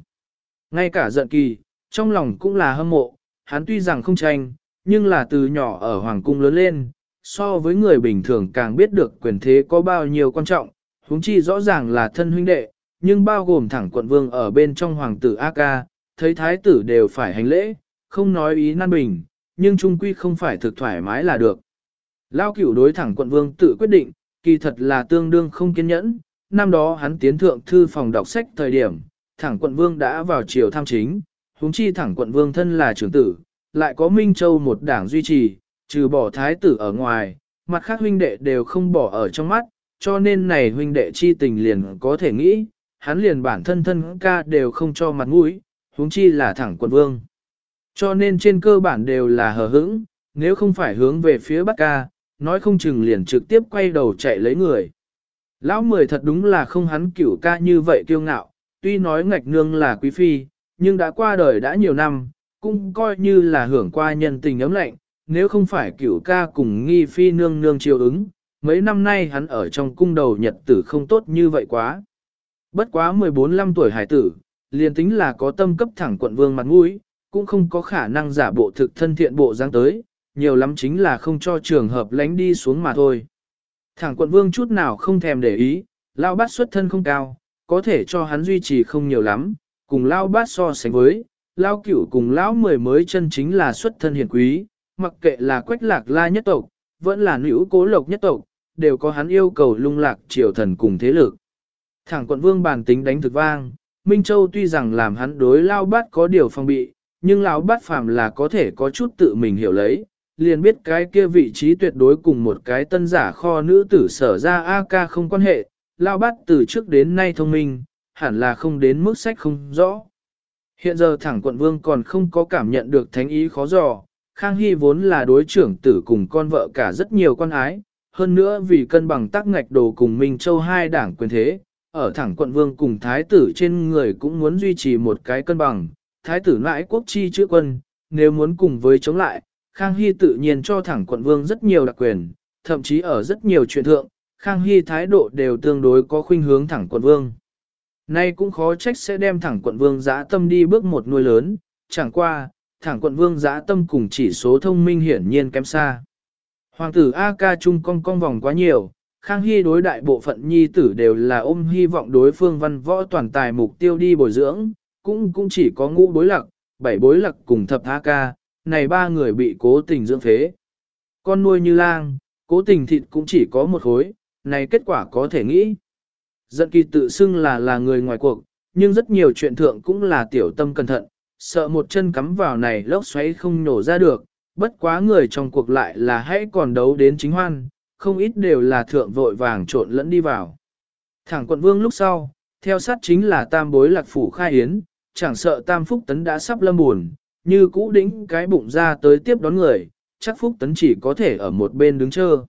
Ngay cả giận kỳ, trong lòng cũng là hâm mộ, hắn tuy rằng không tranh, nhưng là từ nhỏ ở hoàng cung lớn lên, so với người bình thường càng biết được quyền thế có bao nhiêu quan trọng, huống chi rõ ràng là thân huynh đệ, nhưng bao gồm thẳng quận vương ở bên trong hoàng tử A ca, thấy thái tử đều phải hành lễ, không nói ý nan bình, nhưng trung quy không phải thực thoải mái là được. Lao cửu đối thẳng quận vương tự quyết định, kỳ thật là tương đương không kiên nhẫn, năm đó hắn tiến thượng thư phòng đọc sách thời điểm, thẳng quận vương đã vào triều tham chính, huống chi thẳng quận vương thân là trưởng tử, lại có Minh Châu một đảng duy trì, trừ bỏ thái tử ở ngoài, mặt khác huynh đệ đều không bỏ ở trong mắt, cho nên này huynh đệ chi tình liền có thể nghĩ, hắn liền bản thân thân ca đều không cho mặt mũi, huống chi là thẳng quận vương. Cho nên trên cơ bản đều là hờ hững, nếu không phải hướng về phía bắc ca, nói không chừng liền trực tiếp quay đầu chạy lấy người. Lão mười thật đúng là không hắn cửu ca như vậy kiêu ngạo, tuy nói ngạch nương là quý phi, nhưng đã qua đời đã nhiều năm, cũng coi như là hưởng qua nhân tình ấm lạnh, nếu không phải cửu ca cùng nghi phi nương nương chiều ứng, mấy năm nay hắn ở trong cung đầu nhật tử không tốt như vậy quá. Bất quá 14-15 tuổi hải tử, liền tính là có tâm cấp thẳng quận vương mặt mũi, cũng không có khả năng giả bộ thực thân thiện bộ dáng tới, nhiều lắm chính là không cho trường hợp lánh đi xuống mà thôi. Thẳng quận vương chút nào không thèm để ý, lao bát xuất thân không cao, có thể cho hắn duy trì không nhiều lắm, cùng lao bát so sánh với, lao cửu cùng lão mười mới chân chính là xuất thân hiền quý, mặc kệ là quách lạc la nhất tộc, vẫn là nữ cố lộc nhất tộc, đều có hắn yêu cầu lung lạc triều thần cùng thế lực. Thẳng quận vương bàn tính đánh thực vang, Minh Châu tuy rằng làm hắn đối lao bát có điều phong bị, nhưng lão bát phàm là có thể có chút tự mình hiểu lấy, liền biết cái kia vị trí tuyệt đối cùng một cái tân giả kho nữ tử sở ra AK không quan hệ, lao bát từ trước đến nay thông minh, hẳn là không đến mức sách không rõ. Hiện giờ thẳng quận vương còn không có cảm nhận được thánh ý khó dò, Khang Hy vốn là đối trưởng tử cùng con vợ cả rất nhiều con ái, hơn nữa vì cân bằng tác ngạch đồ cùng Minh Châu hai đảng quyền thế, ở thẳng quận vương cùng thái tử trên người cũng muốn duy trì một cái cân bằng, thái tử nãi quốc chi chữa quân, nếu muốn cùng với chống lại, Khang Hy tự nhiên cho thẳng quận vương rất nhiều đặc quyền, thậm chí ở rất nhiều chuyện thượng, Khang Hy thái độ đều tương đối có khuynh hướng thẳng quận vương. Nay cũng khó trách sẽ đem thẳng quận vương giã tâm đi bước một nuôi lớn, chẳng qua, thẳng quận vương giã tâm cùng chỉ số thông minh hiển nhiên kém xa. Hoàng tử A ca chung cong cong vòng quá nhiều, Khang Hy đối đại bộ phận nhi tử đều là ôm hy vọng đối phương văn võ toàn tài mục tiêu đi bồi dưỡng, cũng cũng chỉ có ngũ bối lặc, bảy bối lặc cùng thập A ca, này ba người bị cố tình dưỡng phế. Con nuôi như lang, cố tình thịt cũng chỉ có một khối, này kết quả có thể nghĩ. Giận kỳ tự xưng là là người ngoài cuộc, nhưng rất nhiều chuyện thượng cũng là tiểu tâm cẩn thận, sợ một chân cắm vào này lốc xoáy không nổ ra được, bất quá người trong cuộc lại là hãy còn đấu đến chính hoan, không ít đều là thượng vội vàng trộn lẫn đi vào. Thẳng quận vương lúc sau, theo sát chính là tam bối lạc phủ khai yến, chẳng sợ tam phúc tấn đã sắp lâm buồn, như cũ đĩnh cái bụng ra tới tiếp đón người, chắc phúc tấn chỉ có thể ở một bên đứng chờ.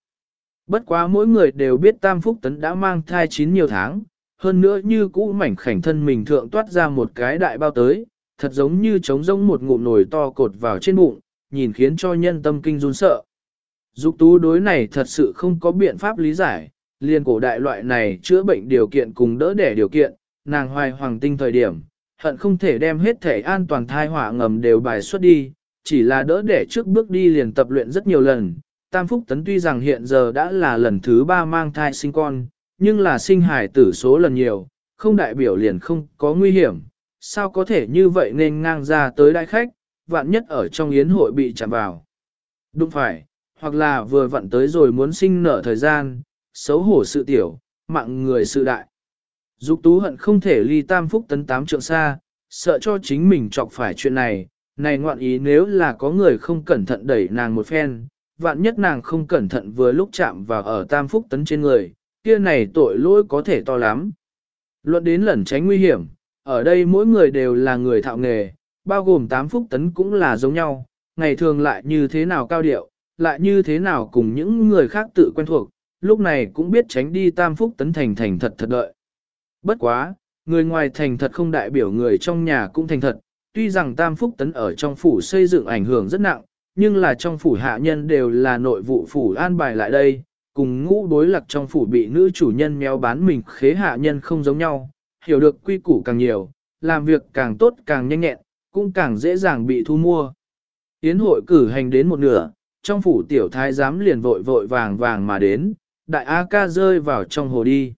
Bất quá mỗi người đều biết tam phúc tấn đã mang thai chín nhiều tháng, hơn nữa như cũ mảnh khảnh thân mình thượng toát ra một cái đại bao tới, thật giống như trống rỗng một ngụm nồi to cột vào trên bụng, nhìn khiến cho nhân tâm kinh run sợ. Dục tú đối này thật sự không có biện pháp lý giải, liền cổ đại loại này chữa bệnh điều kiện cùng đỡ đẻ điều kiện, nàng hoài hoàng tinh thời điểm, hận không thể đem hết thể an toàn thai hỏa ngầm đều bài xuất đi, chỉ là đỡ đẻ trước bước đi liền tập luyện rất nhiều lần. Tam Phúc Tấn tuy rằng hiện giờ đã là lần thứ ba mang thai sinh con, nhưng là sinh hài tử số lần nhiều, không đại biểu liền không có nguy hiểm, sao có thể như vậy nên ngang ra tới đại khách, vạn nhất ở trong yến hội bị chạm vào. Đúng phải, hoặc là vừa vặn tới rồi muốn sinh nở thời gian, xấu hổ sự tiểu, mạng người sự đại. Dục tú hận không thể ly tam phúc tấn tám trượng xa, sợ cho chính mình chọc phải chuyện này, này ngoạn ý nếu là có người không cẩn thận đẩy nàng một phen, vạn nhất nàng không cẩn thận vừa lúc chạm vào ở tam phúc tấn trên người, kia này tội lỗi có thể to lắm. Luận đến lẩn tránh nguy hiểm, ở đây mỗi người đều là người thạo nghề, bao gồm 8 phúc tấn cũng là giống nhau, ngày thường lại như thế nào cao điệu, lại như thế nào cùng những người khác tự quen thuộc, lúc này cũng biết tránh đi tam phúc tấn thành thành thật thật đợi. Bất quá, người ngoài thành thật không đại biểu người trong nhà cũng thành thật, tuy rằng tam phúc tấn ở trong phủ xây dựng ảnh hưởng rất nặng, nhưng là trong phủ hạ nhân đều là nội vụ phủ an bài lại đây, cùng ngũ đối lạc trong phủ bị nữ chủ nhân méo bán mình khế hạ nhân không giống nhau, hiểu được quy củ càng nhiều, làm việc càng tốt càng nhanh nhẹn, cũng càng dễ dàng bị thu mua. Yến hội cử hành đến một nửa, trong phủ tiểu thái giám liền vội vội vàng vàng mà đến, đại A ca rơi vào trong hồ đi.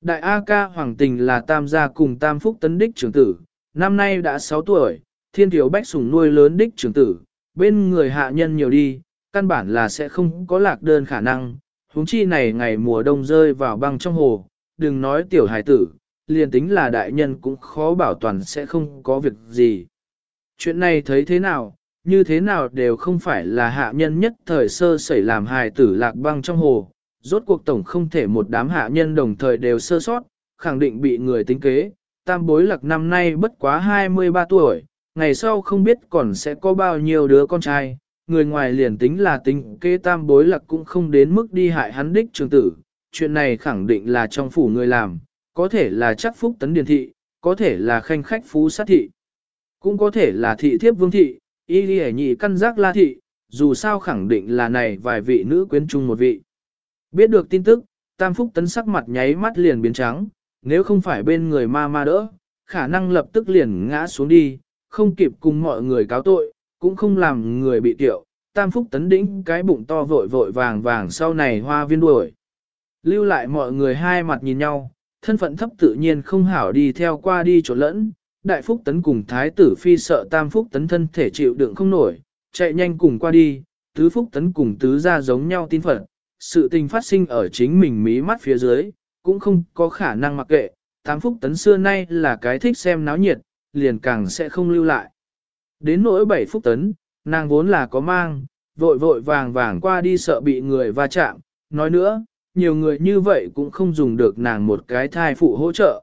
Đại A ca hoàng tình là tam gia cùng tam phúc tấn đích trưởng tử, năm nay đã 6 tuổi, thiên thiếu bách sủng nuôi lớn đích trưởng tử, bên người hạ nhân nhiều đi, căn bản là sẽ không có lạc đơn khả năng, huống chi này ngày mùa đông rơi vào băng trong hồ, đừng nói tiểu hải tử, liền tính là đại nhân cũng khó bảo toàn sẽ không có việc gì. Chuyện này thấy thế nào, như thế nào đều không phải là hạ nhân nhất thời sơ sẩy làm hài tử lạc băng trong hồ, rốt cuộc tổng không thể một đám hạ nhân đồng thời đều sơ sót, khẳng định bị người tính kế, tam bối lạc năm nay bất quá 23 tuổi, ngày sau không biết còn sẽ có bao nhiêu đứa con trai, người ngoài liền tính là tính kế tam bối lạc cũng không đến mức đi hại hắn đích trường tử, chuyện này khẳng định là trong phủ người làm, có thể là chắc phúc tấn điền thị, có thể là khanh khách phú sát thị, cũng có thể là thị thiếp vương thị, y ghi nhị căn giác la thị, dù sao khẳng định là này vài vị nữ quyến chung một vị. Biết được tin tức, tam phúc tấn sắc mặt nháy mắt liền biến trắng, nếu không phải bên người ma ma đỡ, khả năng lập tức liền ngã xuống đi, không kịp cùng mọi người cáo tội, cũng không làm người bị tiệu, tam phúc tấn đĩnh cái bụng to vội vội vàng vàng sau này hoa viên đuổi. Lưu lại mọi người hai mặt nhìn nhau, thân phận thấp tự nhiên không hảo đi theo qua đi chỗ lẫn, đại phúc tấn cùng thái tử phi sợ tam phúc tấn thân thể chịu đựng không nổi, chạy nhanh cùng qua đi, tứ phúc tấn cùng tứ ra giống nhau tin phận, sự tình phát sinh ở chính mình mí mắt phía dưới, cũng không có khả năng mặc kệ, tam phúc tấn xưa nay là cái thích xem náo nhiệt, liền càng sẽ không lưu lại. Đến nỗi bảy phúc tấn, nàng vốn là có mang, vội vội vàng vàng qua đi sợ bị người va chạm, nói nữa, nhiều người như vậy cũng không dùng được nàng một cái thai phụ hỗ trợ.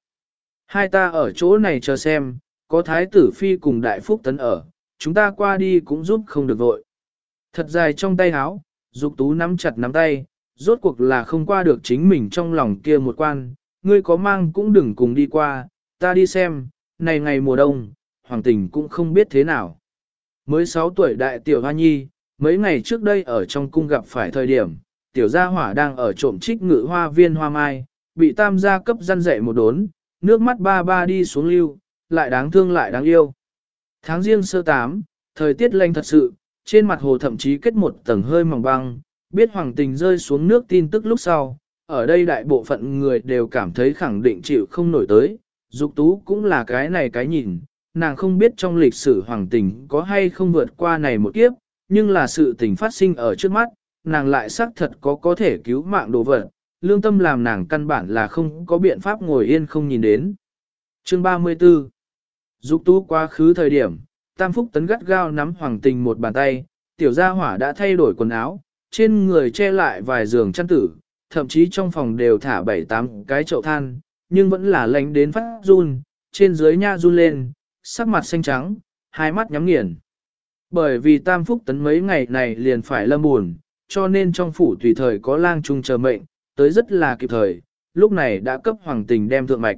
Hai ta ở chỗ này chờ xem, có thái tử phi cùng đại phúc tấn ở, chúng ta qua đi cũng giúp không được vội. Thật dài trong tay áo, dục tú nắm chặt nắm tay, rốt cuộc là không qua được chính mình trong lòng kia một quan, ngươi có mang cũng đừng cùng đi qua, ta đi xem, này ngày mùa đông, hoàng tình cũng không biết thế nào. Mới 6 tuổi đại tiểu hoa nhi, mấy ngày trước đây ở trong cung gặp phải thời điểm, tiểu gia hỏa đang ở trộm trích ngự hoa viên hoa mai, bị tam gia cấp răn dạy một đốn, nước mắt ba ba đi xuống lưu, lại đáng thương lại đáng yêu. Tháng riêng sơ tám, thời tiết lạnh thật sự, trên mặt hồ thậm chí kết một tầng hơi mỏng băng, biết hoàng tình rơi xuống nước tin tức lúc sau, ở đây đại bộ phận người đều cảm thấy khẳng định chịu không nổi tới, dục tú cũng là cái này cái nhìn, nàng không biết trong lịch sử hoàng tình có hay không vượt qua này một kiếp, nhưng là sự tình phát sinh ở trước mắt, nàng lại xác thật có có thể cứu mạng đồ vật, lương tâm làm nàng căn bản là không có biện pháp ngồi yên không nhìn đến. Chương 34 Dục tú quá khứ thời điểm, Tam Phúc Tấn gắt gao nắm hoàng tình một bàn tay, tiểu gia hỏa đã thay đổi quần áo, trên người che lại vài giường chăn tử, thậm chí trong phòng đều thả bảy tám cái chậu than, nhưng vẫn là lánh đến phát run, trên dưới nha run lên, sắc mặt xanh trắng, hai mắt nhắm nghiền. Bởi vì Tam Phúc Tấn mấy ngày này liền phải lâm buồn, cho nên trong phủ tùy thời có lang trung chờ mệnh, tới rất là kịp thời, lúc này đã cấp hoàng tình đem thượng mạch.